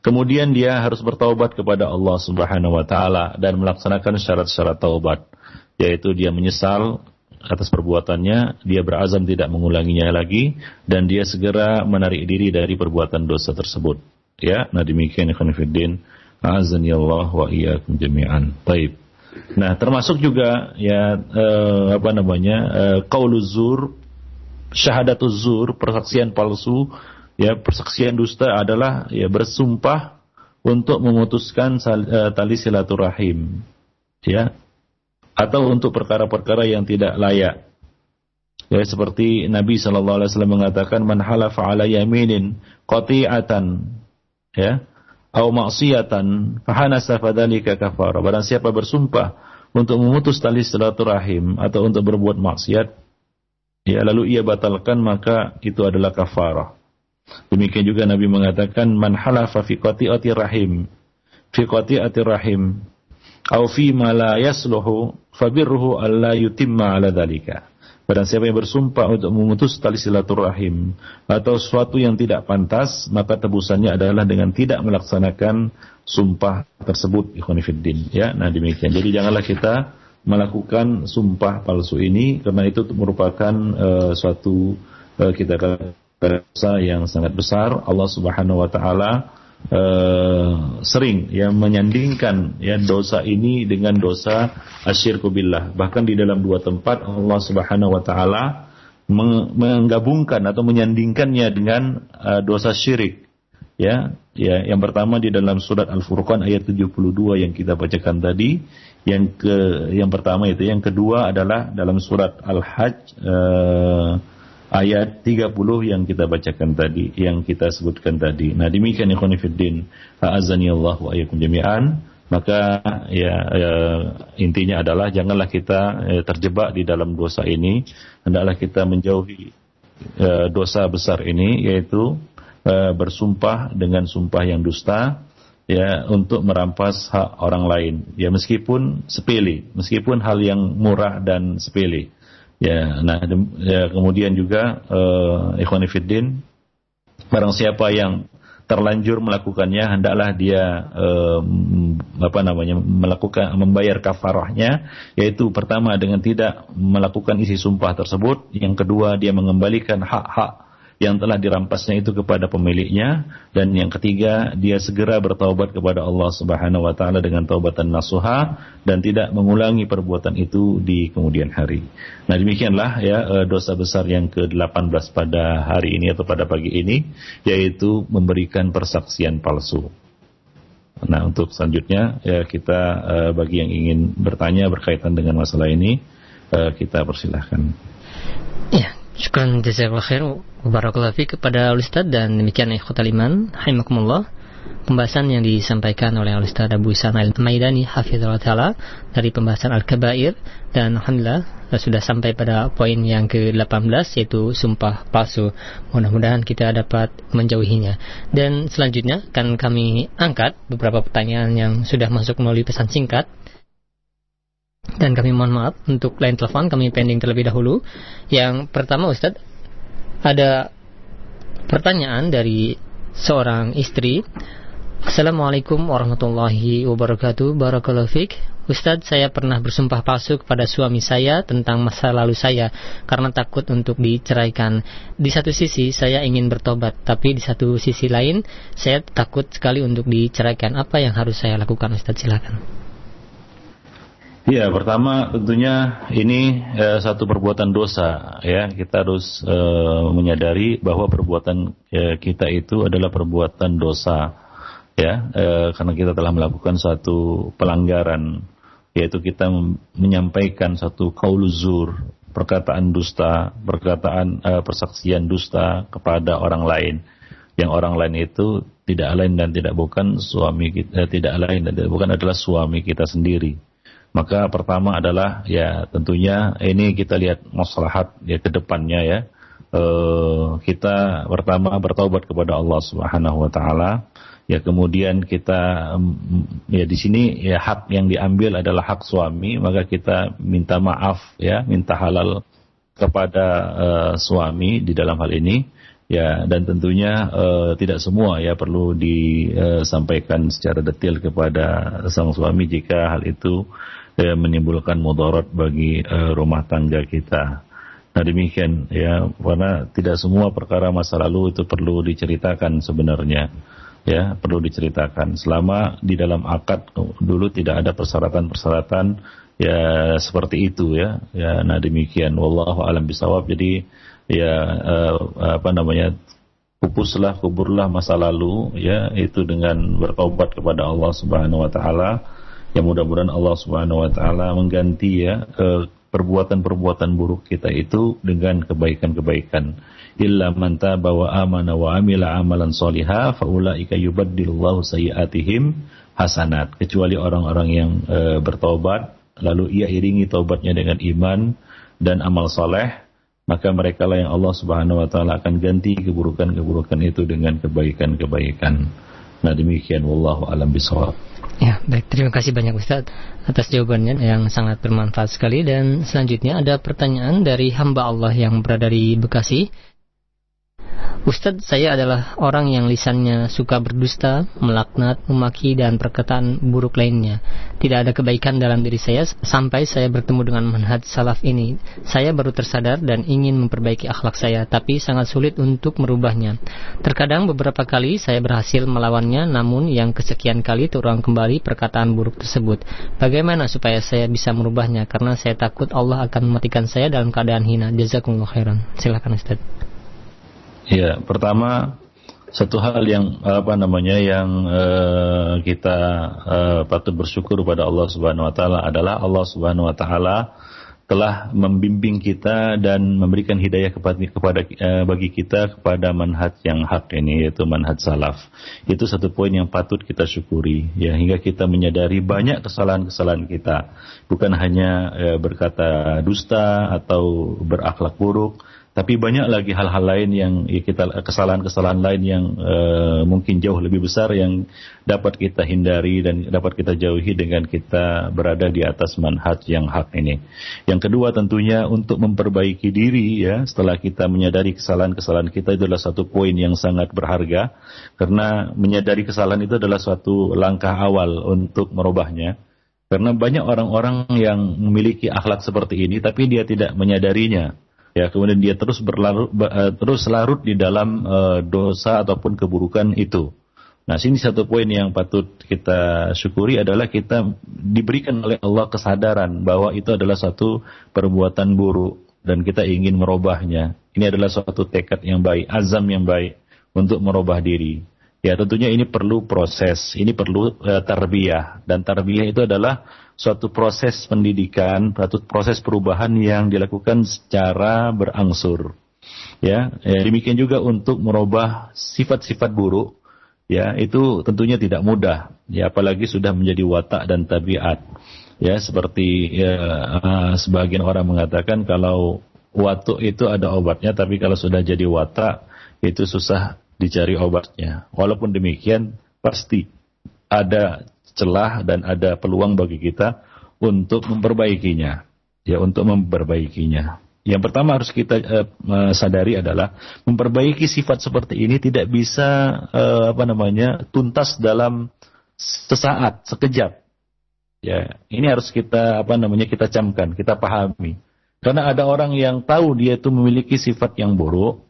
Kemudian dia harus bertaubat kepada Allah Subhanahu wa taala dan melaksanakan syarat-syarat taubat, yaitu dia menyesal atas perbuatannya, dia berazam tidak mengulanginya lagi dan dia segera menarik diri dari perbuatan dosa tersebut. Ya, nah demikian ikhwan. Azan ya Allah wa iyyakum jami'an. Baik. Nah, termasuk juga ya eh, apa namanya? Eh, zur syahadatul zur, persaksian palsu, ya persaksian dusta adalah ya bersumpah untuk memutuskan uh, tali silaturahim, ya, atau untuk perkara-perkara yang tidak layak. Ya seperti Nabi Wasallam mengatakan, man halafa ala yaminin qati'atan, ya, atau maksiatan, fahanasa fadalika kafara. Barang siapa bersumpah untuk memutus tali silaturahim atau untuk berbuat maksiat, ya lalu ia batalkan maka itu adalah kafarah. Demikian juga Nabi mengatakan man halafa fi qati'ati rahim fi qati'ati rahim au fi ma la yasluhu fabirruhu alla yutimma ala dhalika. Siapa yang bersumpah untuk memutus tali silaturahim atau sesuatu yang tidak pantas, maka tebusannya adalah dengan tidak melaksanakan sumpah tersebut ikhwanifiddin. Ya, nah demikian. Jadi janganlah kita melakukan sumpah palsu ini karena itu merupakan uh, suatu uh, kita dosa yang sangat besar. Allah Subhanahu wa taala uh, sering ya menyandingkan ya dosa ini dengan dosa asyirku billah. Bahkan di dalam dua tempat Allah Subhanahu wa taala menggabungkan atau menyandingkannya dengan uh, dosa syirik ya Ya, yang pertama di dalam surat Al-Furqan ayat 72 yang kita bacakan tadi. Yang ke yang pertama itu, yang kedua adalah dalam surat Al-Hajj uh, ayat 30 yang kita bacakan tadi, yang kita sebutkan tadi. Nah, demikian ikhwan fillah, azani Allah wa ayyakum jami'an. Maka ya, ya intinya adalah janganlah kita ya, terjebak di dalam dosa ini, hendaklah kita menjauhi ya, dosa besar ini yaitu uh, bersumpah dengan sumpah yang dusta ya untuk merampas hak orang lain. Ya meskipun sepele meskipun hal yang murah dan sepele. Ya nah ya, kemudian juga uh, ikhwan fiddin barang siapa yang terlanjur melakukannya hendaklah dia um, apa namanya melakukan membayar kafarahnya yaitu pertama dengan tidak melakukan isi sumpah tersebut. Yang kedua dia mengembalikan hak-hak yang telah dirampasnya itu kepada pemiliknya dan yang ketiga dia segera bertaubat kepada Allah Subhanahu wa taala dengan taubatan nasuha dan tidak mengulangi perbuatan itu di kemudian hari. Nah, demikianlah ya eh, dosa besar yang ke-18 pada hari ini atau pada pagi ini yaitu memberikan persaksian palsu. Nah, untuk selanjutnya ya kita eh, bagi yang ingin bertanya berkaitan dengan masalah ini eh, kita persilahkan. Ya, Syukran jazakallah khair Barakallahu fiqh kepada Ustaz dan demikian ikhwatal iman Hayimakumullah Pembahasan yang disampaikan oleh Ustaz Abu Isan Al-Maidani Hafizullah Ta'ala Dari pembahasan Al-Kabair. Dan Alhamdulillah sudah sampai pada poin yang ke-18 Yaitu sumpah palsu. Mudah-mudahan kita dapat menjauhinya. Dan selanjutnya akan kami angkat Beberapa pertanyaan yang sudah masuk melalui pesan singkat dan kami mohon maaf untuk line telepon kami pending terlebih dahulu. Yang pertama Ustadz, ada pertanyaan dari seorang istri. Assalamualaikum warahmatullahi wabarakatuh. Barakallahu. Ustadz, saya pernah bersumpah palsu kepada suami saya tentang masa lalu saya karena takut untuk diceraikan. Di satu sisi, saya ingin bertobat, tapi di satu sisi lain, saya takut sekali untuk diceraikan. Apa yang harus saya lakukan, Ustadz? Silakan. Ya, pertama tentunya ini eh, satu perbuatan dosa ya. Kita harus eh, menyadari bahwa perbuatan eh, kita itu adalah perbuatan dosa ya, eh, karena kita telah melakukan suatu pelanggaran yaitu kita menyampaikan satu kauluzur, perkataan dusta, perkataan eh, persaksian dusta kepada orang lain. Yang orang lain itu tidak lain dan tidak bukan suami kita, eh, tidak lain dan tidak bukan adalah suami kita sendiri maka pertama adalah ya tentunya ini kita lihat maslahat ya ke depannya ya. E, kita pertama bertaubat kepada Allah Subhanahu wa taala. Ya kemudian kita ya di sini ya hak yang diambil adalah hak suami, maka kita minta maaf ya, minta halal kepada uh, suami di dalam hal ini ya dan tentunya uh, tidak semua ya perlu disampaikan secara detail kepada sang suami jika hal itu ya, menimbulkan mudarat bagi uh, rumah tangga kita. Nah demikian ya karena tidak semua perkara masa lalu itu perlu diceritakan sebenarnya ya perlu diceritakan. Selama di dalam akad dulu tidak ada persyaratan-persyaratan ya seperti itu ya. Ya nah demikian. Wallahu alam bisawab jadi ya uh, apa namanya pupuslah kuburlah masa lalu ya itu dengan bertobat kepada Allah Subhanahu wa taala Ya mudah-mudahan Allah Subhanahu wa taala mengganti ya perbuatan-perbuatan buruk kita itu dengan kebaikan-kebaikan. Illa man taba wa amana wa amila amalan soliha faulaika yubaddilullahu sayiatihim hasanat. Kecuali orang-orang yang e, bertobat lalu ia iringi taubatnya dengan iman dan amal soleh maka mereka lah yang Allah Subhanahu wa taala akan ganti keburukan-keburukan itu dengan kebaikan-kebaikan. Nah demikian wallahu alam bisawab. Ya, baik. Terima kasih banyak Ustaz atas jawabannya yang sangat bermanfaat sekali. Dan selanjutnya ada pertanyaan dari hamba Allah yang berada di Bekasi. Ustadz, saya adalah orang yang lisannya suka berdusta, melaknat, memaki, dan perkataan buruk lainnya. Tidak ada kebaikan dalam diri saya sampai saya bertemu dengan manhaj salaf ini. Saya baru tersadar dan ingin memperbaiki akhlak saya, tapi sangat sulit untuk merubahnya. Terkadang beberapa kali saya berhasil melawannya, namun yang kesekian kali terulang kembali perkataan buruk tersebut. Bagaimana supaya saya bisa merubahnya? Karena saya takut Allah akan mematikan saya dalam keadaan hina. Jazakumullah khairan. Silakan Ustaz. Ya, pertama Satu hal yang apa namanya yang uh, kita uh, patut bersyukur kepada Allah Subhanahu wa taala adalah Allah Subhanahu wa taala telah membimbing kita dan memberikan hidayah kepada, kepada uh, bagi kita kepada manhaj yang hak ini yaitu manhaj salaf. Itu satu poin yang patut kita syukuri ya hingga kita menyadari banyak kesalahan-kesalahan kita. Bukan hanya uh, berkata dusta atau berakhlak buruk, tapi banyak lagi hal-hal lain yang ya, kita kesalahan-kesalahan lain yang uh, mungkin jauh lebih besar yang dapat kita hindari dan dapat kita jauhi dengan kita berada di atas manhaj yang hak ini. Yang kedua tentunya untuk memperbaiki diri ya setelah kita menyadari kesalahan-kesalahan kita itu adalah satu poin yang sangat berharga karena menyadari kesalahan itu adalah suatu langkah awal untuk merubahnya. Karena banyak orang-orang yang memiliki akhlak seperti ini tapi dia tidak menyadarinya ya kemudian dia terus berlarut uh, terus larut di dalam uh, dosa ataupun keburukan itu. Nah, sini satu poin yang patut kita syukuri adalah kita diberikan oleh Allah kesadaran bahwa itu adalah satu perbuatan buruk dan kita ingin merubahnya. Ini adalah suatu tekad yang baik, azam yang baik untuk merubah diri. Ya, tentunya ini perlu proses, ini perlu uh, tarbiyah dan tarbiyah itu adalah suatu proses pendidikan, suatu proses perubahan yang dilakukan secara berangsur. Ya, ya demikian juga untuk merubah sifat-sifat buruk, ya itu tentunya tidak mudah. Ya, apalagi sudah menjadi watak dan tabiat. Ya, seperti ya, uh, sebagian orang mengatakan kalau watuk itu ada obatnya, tapi kalau sudah jadi watak itu susah dicari obatnya. Walaupun demikian, pasti ada celah dan ada peluang bagi kita untuk memperbaikinya. Ya, untuk memperbaikinya. Yang pertama harus kita uh, sadari adalah memperbaiki sifat seperti ini tidak bisa uh, apa namanya tuntas dalam sesaat, sekejap. Ya, ini harus kita apa namanya kita camkan, kita pahami. Karena ada orang yang tahu dia itu memiliki sifat yang buruk,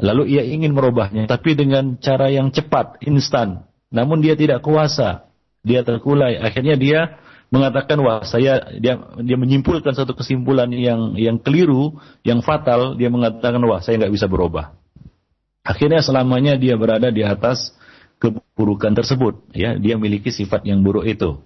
lalu ia ingin merubahnya, tapi dengan cara yang cepat, instan. Namun dia tidak kuasa dia terkulai. Akhirnya dia mengatakan wah saya dia dia menyimpulkan satu kesimpulan yang yang keliru, yang fatal. Dia mengatakan wah saya nggak bisa berubah. Akhirnya selamanya dia berada di atas keburukan tersebut. Ya, dia memiliki sifat yang buruk itu.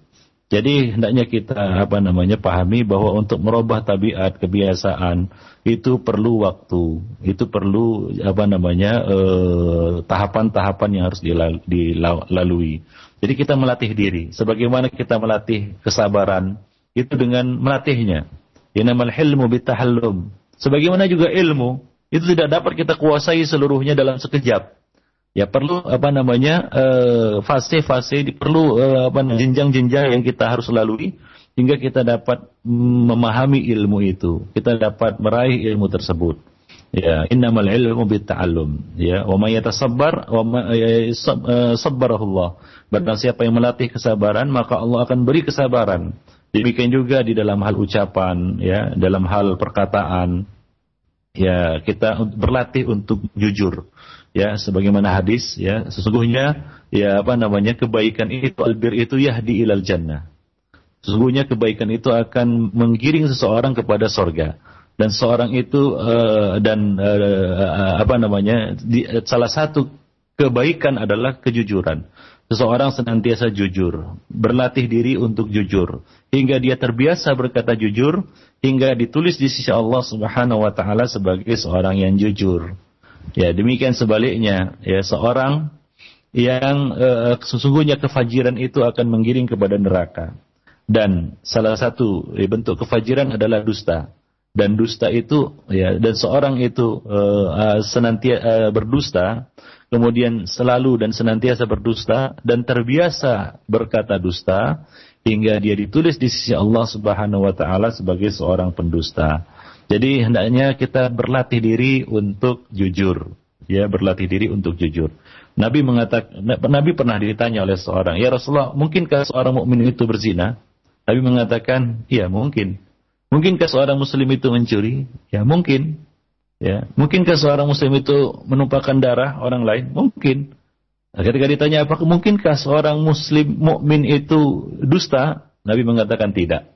Jadi hendaknya kita apa namanya pahami bahwa untuk merubah tabiat kebiasaan itu perlu waktu, itu perlu apa namanya eh, tahapan-tahapan yang harus dilalui. Jadi kita melatih diri. Sebagaimana kita melatih kesabaran, itu dengan melatihnya. Inamal hilmu bitahallum. Sebagaimana juga ilmu, itu tidak dapat kita kuasai seluruhnya dalam sekejap. Ya perlu apa namanya eh, fase-fase, uh, perlu uh, apa jenjang-jenjang yang kita harus lalui hingga kita dapat memahami ilmu itu, kita dapat meraih ilmu tersebut. Ya, innamal ilmu bitta'allum. Ya, wa may yatasabbar wa may ya, eh, sabbarahullah. Barang siapa yang melatih kesabaran, maka Allah akan beri kesabaran. Demikian juga di dalam hal ucapan, ya, dalam hal perkataan. Ya, kita berlatih untuk jujur. Ya, sebagaimana hadis, ya, sesungguhnya ya apa namanya kebaikan itu albir itu yahdi ilal jannah. Sesungguhnya kebaikan itu akan menggiring seseorang kepada sorga dan seorang itu uh, dan uh, apa namanya di, salah satu kebaikan adalah kejujuran. Seseorang senantiasa jujur, berlatih diri untuk jujur hingga dia terbiasa berkata jujur hingga ditulis di sisi Allah Subhanahu wa taala sebagai seorang yang jujur. Ya, demikian sebaliknya, ya seorang yang uh, sesungguhnya kefajiran itu akan menggiring kepada neraka. Dan salah satu bentuk kefajiran adalah dusta dan dusta itu ya dan seorang itu uh, senantiasa uh, berdusta kemudian selalu dan senantiasa berdusta dan terbiasa berkata dusta hingga dia ditulis di sisi Allah Subhanahu wa taala sebagai seorang pendusta. Jadi hendaknya kita berlatih diri untuk jujur, ya berlatih diri untuk jujur. Nabi mengatakan Nabi pernah ditanya oleh seorang, "Ya Rasulullah, mungkinkah seorang mukmin itu berzina?" Nabi mengatakan, "Iya, mungkin." Mungkinkah seorang muslim itu mencuri? Ya mungkin. Ya, mungkinkah seorang muslim itu menumpahkan darah orang lain? Mungkin. Nah, ketika ditanya apakah mungkinkah seorang muslim mukmin itu dusta? Nabi mengatakan tidak.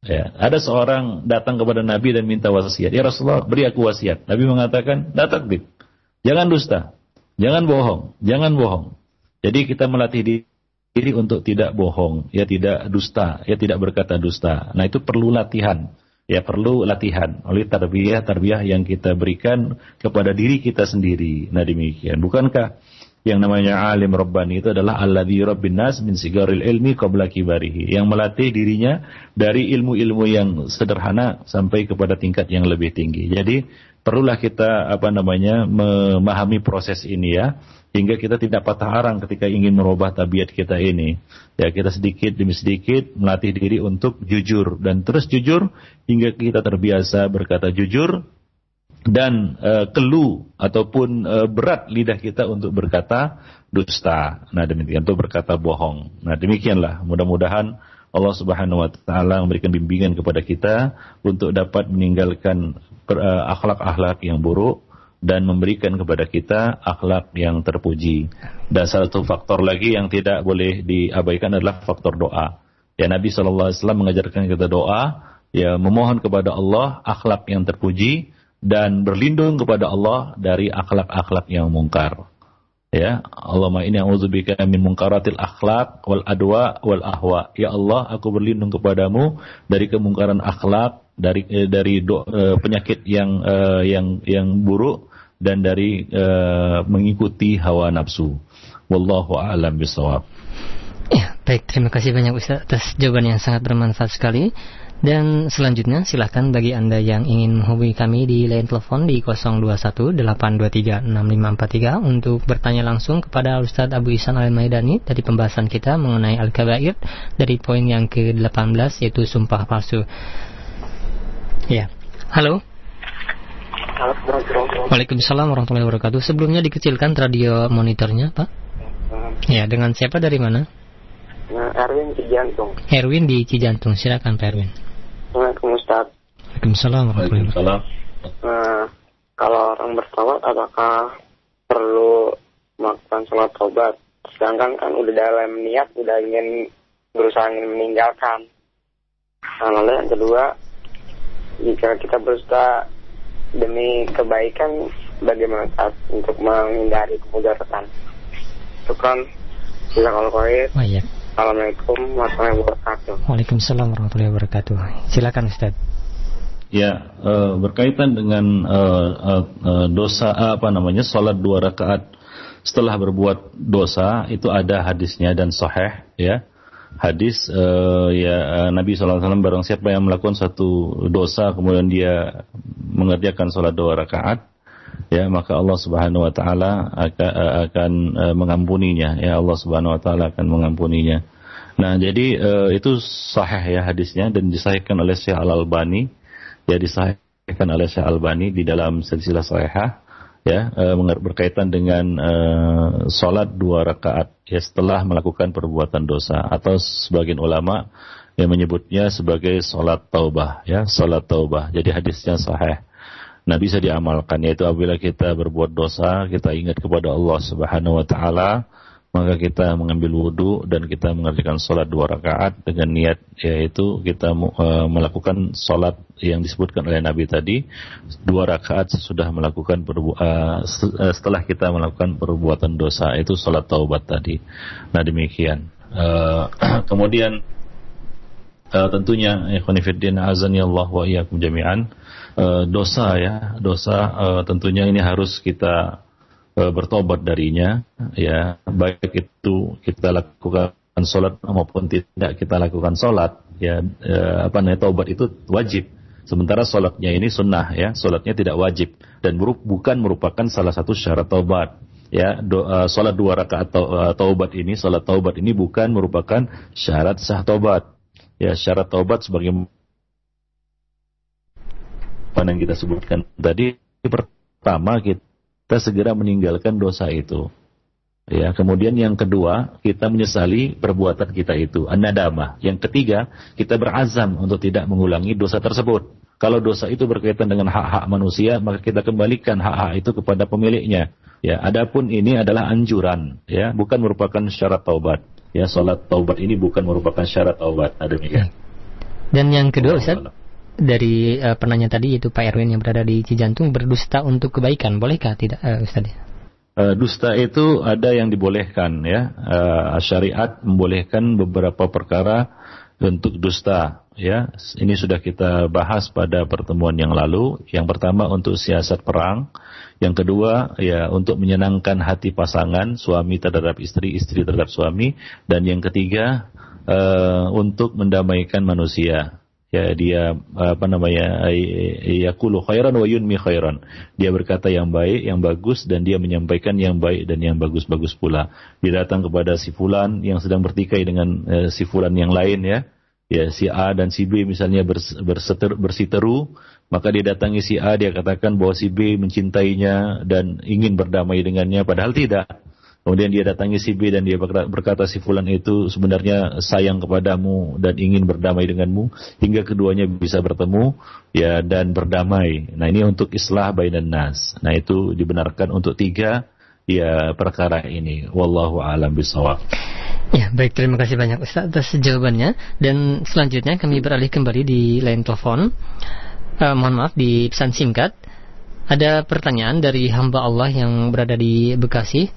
Ya, ada seorang datang kepada Nabi dan minta wasiat. Ya Rasulullah, beri aku wasiat. Nabi mengatakan, datang Jangan dusta. Jangan bohong, jangan bohong. Jadi kita melatih diri untuk tidak bohong, ya tidak dusta, ya tidak berkata dusta. Nah itu perlu latihan, ya perlu latihan oleh tarbiyah tarbiyah yang kita berikan kepada diri kita sendiri. Nah demikian. Bukankah yang namanya alim rabbani itu adalah alladzi rabbin nas min sigaril ilmi qabla kibarihi yang melatih dirinya dari ilmu-ilmu yang sederhana sampai kepada tingkat yang lebih tinggi. Jadi perlulah kita apa namanya memahami proses ini ya hingga kita tidak patah arang ketika ingin merubah tabiat kita ini. Ya kita sedikit demi sedikit melatih diri untuk jujur dan terus jujur hingga kita terbiasa berkata jujur dan uh, kelu ataupun uh, berat lidah kita untuk berkata dusta. Nah demikian untuk berkata bohong. Nah demikianlah mudah-mudahan Allah Subhanahu wa taala memberikan bimbingan kepada kita untuk dapat meninggalkan uh, akhlak-akhlak yang buruk dan memberikan kepada kita akhlak yang terpuji. Dan satu faktor lagi yang tidak boleh diabaikan adalah faktor doa. Ya Nabi SAW mengajarkan kita doa, ya memohon kepada Allah akhlak yang terpuji, dan berlindung kepada Allah dari akhlak-akhlak yang mungkar. Ya, Allahumma inni a'udzubika min munkaratil akhlak wal adwa wal ahwa. Ya Allah, aku berlindung kepadamu dari kemungkaran akhlak, dari eh, dari do, eh, penyakit yang eh, yang yang buruk dan dari eh, mengikuti hawa nafsu. Wallahu a'lam bisawab. Ya, baik, terima kasih banyak Ustaz atas jawaban yang sangat bermanfaat sekali. Dan selanjutnya silahkan bagi Anda yang ingin menghubungi kami di line telepon di 0218236543 untuk bertanya langsung kepada Ustadz Abu Isan Al-Maidani dari pembahasan kita mengenai Al-Kabair dari poin yang ke-18 yaitu sumpah palsu. Ya. Halo. Waalaikumsalam warahmatullahi wabarakatuh. Sebelumnya dikecilkan radio monitornya, Pak. Ya, dengan siapa dari mana? Nah, Erwin Cijantung. Erwin di Cijantung. Silakan Pak Erwin. Assalamualaikum Ustaz. Waalaikumsalam Waalaikumsalam. Nah, kalau orang bertobat apakah perlu melakukan sholat tobat? Sedangkan kan udah dalam niat udah ingin berusaha ingin meninggalkan. Nah, lalu yang kedua, jika kita berusaha demi kebaikan, bagaimana saat untuk menghindari kemudaratan? Kan, kalau Oh, iya. Assalamualaikum warahmatullahi wabarakatuh. Waalaikumsalam warahmatullahi wabarakatuh. Silakan Ustaz. Ya, uh, berkaitan dengan uh, dosa apa namanya salat dua rakaat setelah berbuat dosa itu ada hadisnya dan sahih ya. Hadis uh, ya Nabi SAW barang siapa yang melakukan satu dosa kemudian dia mengerjakan salat dua rakaat ya maka Allah Subhanahu wa taala akan, akan mengampuninya ya Allah Subhanahu wa taala akan mengampuninya. Nah, jadi uh, itu sahih ya hadisnya dan disahihkan oleh Syekh Al-Albani ya disahihkan oleh Syekh Al-Albani di dalam silsilah sahihah ya uh, berkaitan dengan uh, salat dua rakaat ya setelah melakukan perbuatan dosa atau sebagian ulama yang menyebutnya sebagai salat taubah ya salat taubah. Jadi hadisnya sahih. Nah bisa diamalkan yaitu apabila kita berbuat dosa, kita ingat kepada Allah Subhanahu wa taala, maka kita mengambil wudhu dan kita mengerjakan sholat dua rakaat dengan niat yaitu kita uh, melakukan sholat yang disebutkan oleh Nabi tadi dua rakaat sesudah melakukan uh, setelah kita melakukan perbuatan dosa itu sholat taubat tadi. Nah demikian. Uh, <clears throat> kemudian uh, tentunya ikhwanifiddin azani Allah wa iyyakum jami'an dosa ya, dosa uh, tentunya ini harus kita uh, bertobat darinya ya, baik itu kita lakukan sholat maupun tidak kita lakukan sholat ya. Uh, apa namanya tobat itu wajib. Sementara sholatnya ini sunnah ya. Sholatnya tidak wajib. Dan bukan merupakan salah satu syarat taubat ya. Do, uh, sholat dua rakaat taubat ini sholat taubat ini bukan merupakan syarat sah taubat ya. Syarat taubat sebagai yang kita sebutkan tadi pertama kita segera meninggalkan dosa itu. Ya kemudian yang kedua kita menyesali perbuatan kita itu an-nadamah yang ketiga kita berazam untuk tidak mengulangi dosa tersebut. Kalau dosa itu berkaitan dengan hak-hak manusia maka kita kembalikan hak-hak itu kepada pemiliknya. Ya adapun ini adalah anjuran. Ya bukan merupakan syarat taubat. Ya salat taubat ini bukan merupakan syarat taubat. Ada demikian. Dan yang kedua Ustaz dari uh, penanya tadi yaitu Pak Erwin yang berada di Cijantung berdusta untuk kebaikan bolehkah tidak uh, Ustaz? uh, dusta itu ada yang dibolehkan ya. Uh, syariat membolehkan beberapa perkara untuk dusta ya. Ini sudah kita bahas pada pertemuan yang lalu. Yang pertama untuk siasat perang, yang kedua ya untuk menyenangkan hati pasangan, suami terhadap istri, istri terhadap suami, dan yang ketiga uh, untuk mendamaikan manusia ya dia apa namanya yaqulu khairan wa yunmi khairan. Dia berkata yang baik yang bagus dan dia menyampaikan yang baik dan yang bagus-bagus pula. Dia datang kepada si fulan yang sedang bertikai dengan uh, si fulan yang lain ya. Ya si A dan si B misalnya bers, berseter, bersiteru maka dia datangi si A dia katakan bahwa si B mencintainya dan ingin berdamai dengannya padahal tidak Kemudian dia datangi si B dan dia berkata si fulan itu sebenarnya sayang kepadamu dan ingin berdamai denganmu hingga keduanya bisa bertemu ya dan berdamai. Nah ini untuk islah bainan nas. Nah itu dibenarkan untuk tiga ya perkara ini. Wallahu alam bisawab. Ya, baik terima kasih banyak Ustaz atas jawabannya dan selanjutnya kami beralih kembali di line telepon. Uh, mohon maaf di pesan singkat. Ada pertanyaan dari hamba Allah yang berada di Bekasi.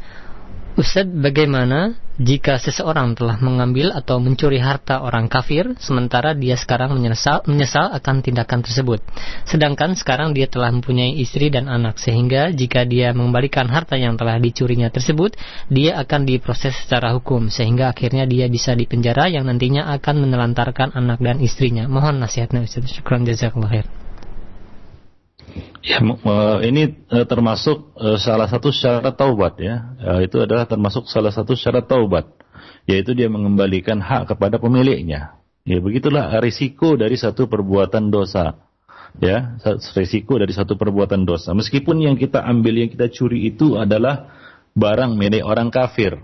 Ustaz, bagaimana jika seseorang telah mengambil atau mencuri harta orang kafir, sementara dia sekarang menyesal, menyesal akan tindakan tersebut. Sedangkan sekarang dia telah mempunyai istri dan anak, sehingga jika dia mengembalikan harta yang telah dicurinya tersebut, dia akan diproses secara hukum, sehingga akhirnya dia bisa dipenjara yang nantinya akan menelantarkan anak dan istrinya. Mohon nasihatnya Ustaz. Syukran jazakallah khair. Ya, ini e, termasuk e, salah satu syarat taubat ya. E, itu adalah termasuk salah satu syarat taubat, yaitu dia mengembalikan hak kepada pemiliknya. Ya, begitulah risiko dari satu perbuatan dosa. Ya, risiko dari satu perbuatan dosa. Meskipun yang kita ambil, yang kita curi itu adalah barang milik orang kafir.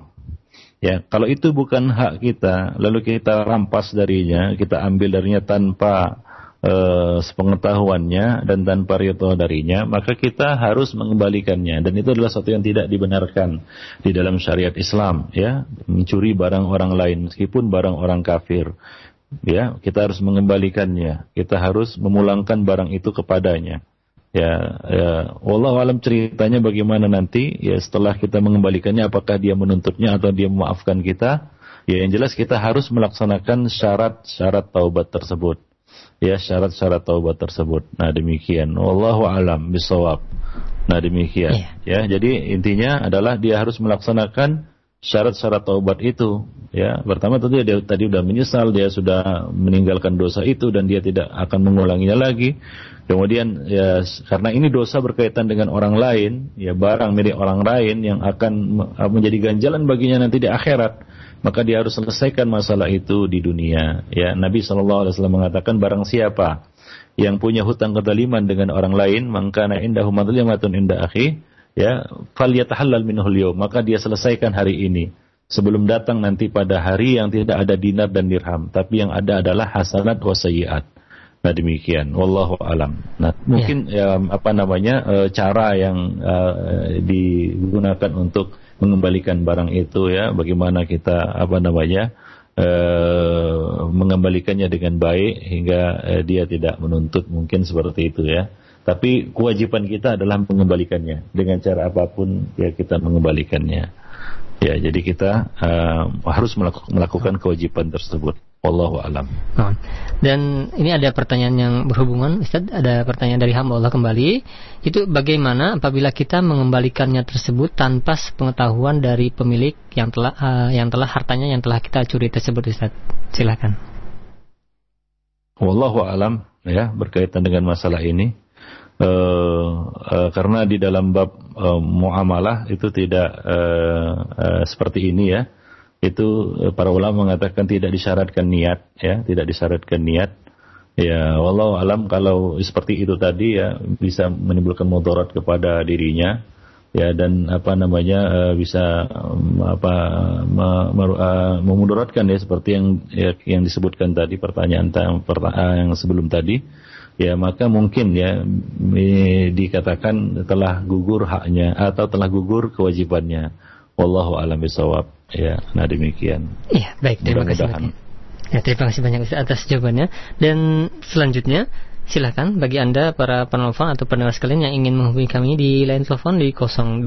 Ya, kalau itu bukan hak kita, lalu kita rampas darinya, kita ambil darinya tanpa eh, sepengetahuannya dan tanpa rito darinya, maka kita harus mengembalikannya. Dan itu adalah satu yang tidak dibenarkan di dalam syariat Islam, ya, mencuri barang orang lain meskipun barang orang kafir. Ya, kita harus mengembalikannya. Kita harus memulangkan barang itu kepadanya. Ya, ya, Allah alam ceritanya bagaimana nanti ya setelah kita mengembalikannya apakah dia menuntutnya atau dia memaafkan kita? Ya yang jelas kita harus melaksanakan syarat-syarat taubat tersebut ya syarat-syarat taubat tersebut. Nah demikian. Wallahu alam bisawab. Nah demikian. Yeah. Ya jadi intinya adalah dia harus melaksanakan syarat-syarat taubat itu. Ya pertama tentu dia tadi sudah menyesal, dia sudah meninggalkan dosa itu dan dia tidak akan mengulanginya lagi. Kemudian ya karena ini dosa berkaitan dengan orang lain, ya barang milik orang lain yang akan menjadi ganjalan baginya nanti di akhirat maka dia harus selesaikan masalah itu di dunia. Ya, Nabi Shallallahu Alaihi Wasallam mengatakan barang siapa yang punya hutang kedaliman dengan orang lain, maka indahu madlimatun inda akhi, ya, fal yatahallal minhul maka dia selesaikan hari ini. Sebelum datang nanti pada hari yang tidak ada dinar dan dirham, tapi yang ada adalah hasanat wa sayyiat. Nah demikian, wallahu alam. Nah mungkin ya. ya apa namanya eh, cara yang uh, digunakan untuk mengembalikan barang itu ya. Bagaimana kita apa namanya e, mengembalikannya dengan baik hingga e, dia tidak menuntut mungkin seperti itu ya. Tapi kewajiban kita adalah mengembalikannya. Dengan cara apa pun ya kita mengembalikannya. Ya jadi kita uh, harus melakukan kewajiban tersebut Wallahu alam. Nah, dan ini ada pertanyaan yang berhubungan, Ustaz, ada pertanyaan dari hamba Allah kembali. Itu bagaimana apabila kita mengembalikannya tersebut tanpa pengetahuan dari pemilik yang telah uh, yang telah hartanya yang telah kita curi tersebut, Ustaz? Silakan. Wallahu alam ya berkaitan dengan masalah ini. Uh, uh, karena di dalam bab uh, muamalah itu tidak uh, uh, seperti ini ya itu eh, para ulama mengatakan tidak disyaratkan niat ya. Tidak disyaratkan niat. Ya walau alam kalau seperti itu tadi ya bisa menimbulkan mudarat kepada dirinya. Ya dan apa namanya uh, bisa um, apa uh, memudaratkan ya seperti yang ya, yang disebutkan tadi pertanyaan pertanyaan yang sebelum tadi. Ya maka mungkin ya dikatakan telah gugur haknya atau telah gugur kewajibannya. Wallahu alam bisawab Ya, nah demikian. Iya, baik. Terima kasih. Ya, terima kasih banyak atas jawabannya. Dan selanjutnya silahkan bagi Anda para penelpon atau pendengar sekalian yang ingin menghubungi kami di line telepon di 021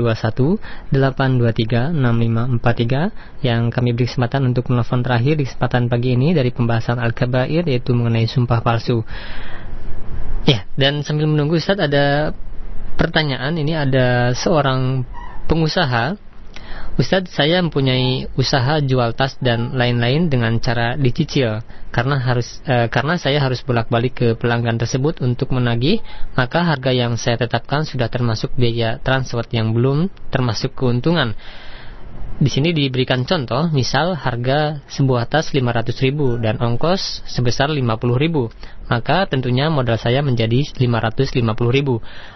823 6543 yang kami beri kesempatan untuk menelpon terakhir di kesempatan pagi ini dari pembahasan Al-Kabair yaitu mengenai sumpah palsu. Ya, dan sambil menunggu Ustaz ada pertanyaan ini ada seorang pengusaha Ustadz, saya mempunyai usaha jual tas dan lain-lain dengan cara dicicil karena harus e, karena saya harus bolak-balik ke pelanggan tersebut untuk menagih, maka harga yang saya tetapkan sudah termasuk biaya transport yang belum termasuk keuntungan. Di sini diberikan contoh, misal harga sebuah tas 500.000 dan ongkos sebesar 50.000, maka tentunya modal saya menjadi 550.000.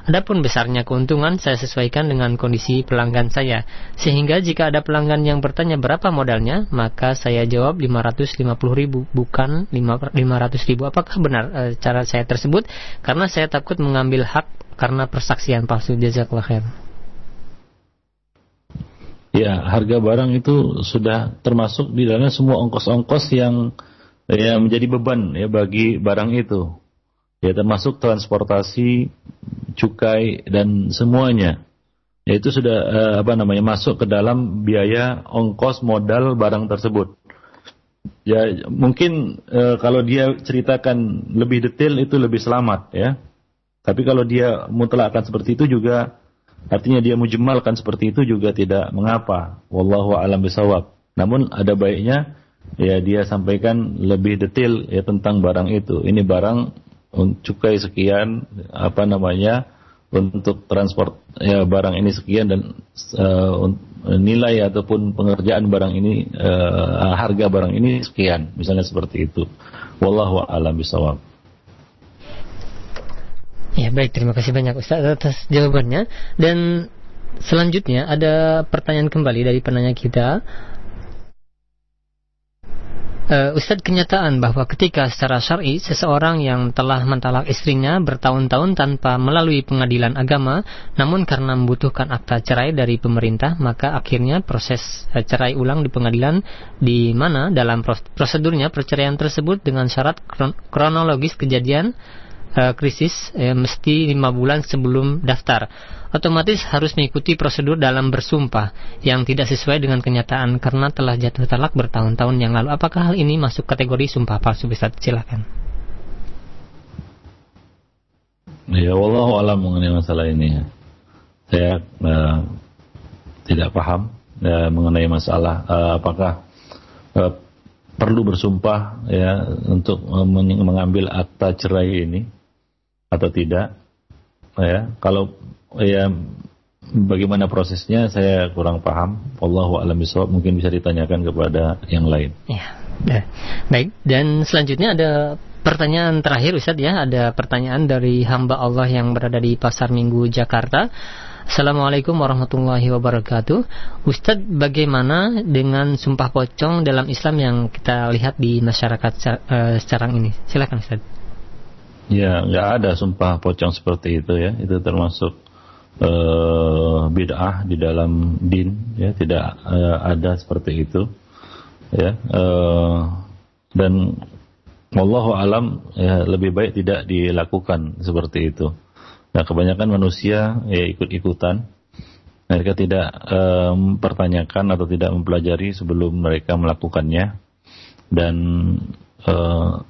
Adapun besarnya keuntungan saya sesuaikan dengan kondisi pelanggan saya. Sehingga jika ada pelanggan yang bertanya berapa modalnya, maka saya jawab 550.000 bukan 500.000. Apakah benar e, cara saya tersebut? Karena saya takut mengambil hak karena persaksian palsu jazakallahu khair. Ya, harga barang itu sudah termasuk di dalamnya semua ongkos-ongkos yang ya menjadi beban ya bagi barang itu. Ya termasuk transportasi, cukai dan semuanya. Ya itu sudah eh, apa namanya masuk ke dalam biaya ongkos modal barang tersebut. Ya mungkin eh, kalau dia ceritakan lebih detail itu lebih selamat ya. Tapi kalau dia mutlak akan seperti itu juga Artinya dia mujmalkan seperti itu juga tidak mengapa. Wallahu a'lam bisawab. Namun ada baiknya ya dia sampaikan lebih detail ya tentang barang itu. Ini barang cukai sekian apa namanya untuk transport ya barang ini sekian dan uh, nilai ataupun pengerjaan barang ini uh, harga barang ini sekian misalnya seperti itu. Wallahu a'lam bisawab. Ya baik, terima kasih banyak Ustaz atas jawabannya. Dan selanjutnya ada pertanyaan kembali dari penanya kita. Uh, Ustadz kenyataan bahwa ketika secara syar'i seseorang yang telah mentalak istrinya bertahun-tahun tanpa melalui pengadilan agama, namun karena membutuhkan akta cerai dari pemerintah, maka akhirnya proses uh, cerai ulang di pengadilan di mana dalam prosedurnya perceraian tersebut dengan syarat kronologis kejadian uh, krisis eh, mesti lima bulan sebelum daftar. Otomatis harus mengikuti prosedur dalam bersumpah yang tidak sesuai dengan kenyataan karena telah jatuh talak bertahun-tahun yang lalu. Apakah hal ini masuk kategori sumpah palsu? Bisa silakan. Ya Allah alam mengenai masalah ini. Saya uh, tidak paham uh, mengenai masalah uh, apakah uh, perlu bersumpah ya untuk mengambil akta cerai ini atau tidak ya. Kalau ya bagaimana prosesnya saya kurang paham. Allahu a'lam mungkin bisa ditanyakan kepada yang lain. Ya baik dan selanjutnya ada pertanyaan terakhir Ustaz ya. Ada pertanyaan dari hamba Allah yang berada di Pasar Minggu Jakarta. Assalamualaikum warahmatullahi wabarakatuh. Ustadz bagaimana dengan sumpah pocong dalam Islam yang kita lihat di masyarakat uh, sekarang ini? Silakan Ustadz Ya, nggak ada sumpah pocong seperti itu ya. Itu termasuk uh, bid'ah di dalam din ya, tidak uh, ada seperti itu. Ya, uh, dan wallahu alam ya lebih baik tidak dilakukan seperti itu. Nah, kebanyakan manusia ya ikut-ikutan. Mereka tidak mempertanyakan atau tidak mempelajari sebelum mereka melakukannya dan uh,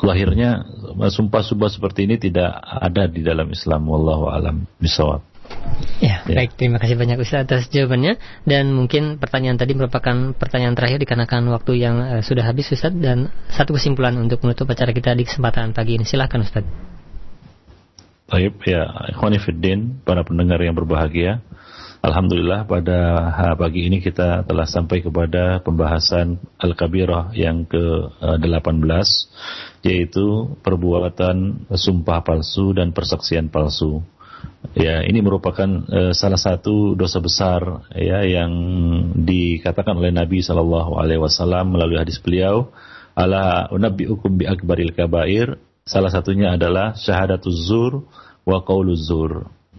lahirnya sumpah-sumpah seperti ini tidak ada di dalam Islam wallahu alam bisawab. Ya, ya, baik. Terima kasih banyak Ustaz atas jawabannya. Dan mungkin pertanyaan tadi merupakan pertanyaan terakhir dikarenakan waktu yang uh, sudah habis Ustaz. Dan satu kesimpulan untuk menutup acara kita di kesempatan pagi ini. Silakan Ustaz. Baik, ya. Ikhwanifiddin, para pendengar yang berbahagia. Alhamdulillah pada pagi ini kita telah sampai kepada pembahasan Al-Kabirah yang ke-18 yaitu perbuatan sumpah palsu dan persaksian palsu. Ya, ini merupakan uh, salah satu dosa besar ya yang dikatakan oleh Nabi Shallallahu alaihi wasallam melalui hadis beliau, "Ala unabbiukum bi akbaril kabair." Salah satunya adalah syahadatuz zur wa qauluz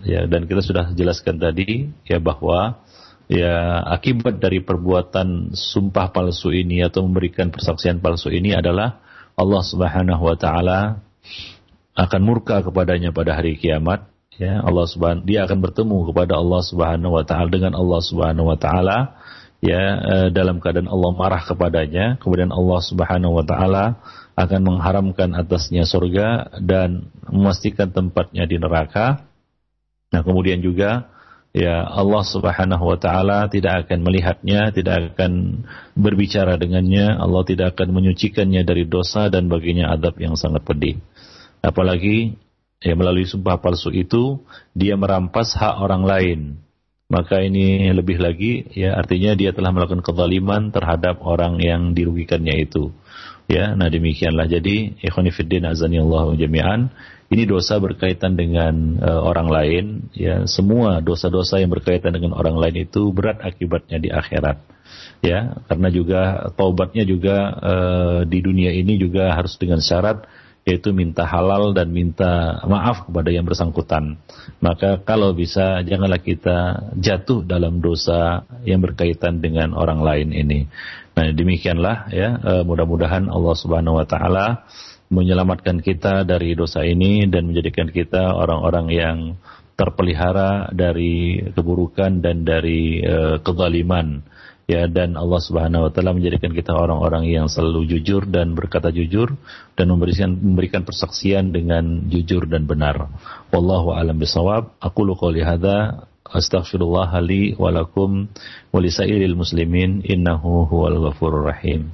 ya dan kita sudah jelaskan tadi ya bahwa ya akibat dari perbuatan sumpah palsu ini atau memberikan persaksian palsu ini adalah Allah Subhanahu wa taala akan murka kepadanya pada hari kiamat ya. Allah subhanahu dia akan bertemu kepada Allah Subhanahu wa taala dengan Allah Subhanahu wa taala ya eh, dalam keadaan Allah marah kepadanya. Kemudian Allah Subhanahu wa taala akan mengharamkan atasnya surga dan memastikan tempatnya di neraka nah kemudian juga ya Allah Subhanahu wa taala tidak akan melihatnya, tidak akan berbicara dengannya, Allah tidak akan menyucikannya dari dosa dan baginya adab yang sangat pedih. Apalagi ya melalui sumpah palsu itu dia merampas hak orang lain. Maka ini lebih lagi ya artinya dia telah melakukan kezaliman terhadap orang yang dirugikannya itu. Ya, nah demikianlah. Jadi ikhwan fillah azanillahu jami'an ini dosa berkaitan dengan uh, orang lain ya semua dosa-dosa yang berkaitan dengan orang lain itu berat akibatnya di akhirat ya karena juga taubatnya juga uh, di dunia ini juga harus dengan syarat yaitu minta halal dan minta maaf kepada yang bersangkutan. Maka kalau bisa janganlah kita jatuh dalam dosa yang berkaitan dengan orang lain ini. Nah, demikianlah ya, uh, mudah-mudahan Allah Subhanahu wa taala menyelamatkan kita dari dosa ini dan menjadikan kita orang-orang yang terpelihara dari keburukan dan dari uh, kezaliman ya dan Allah Subhanahu wa taala menjadikan kita orang-orang yang selalu jujur dan berkata jujur dan memberikan memberikan persaksian dengan jujur dan benar. Wallahu alam bisawab. Aku qouli hadza astaghfirullah li wa lakum wa muslimin innahu huwal ghafurur rahim.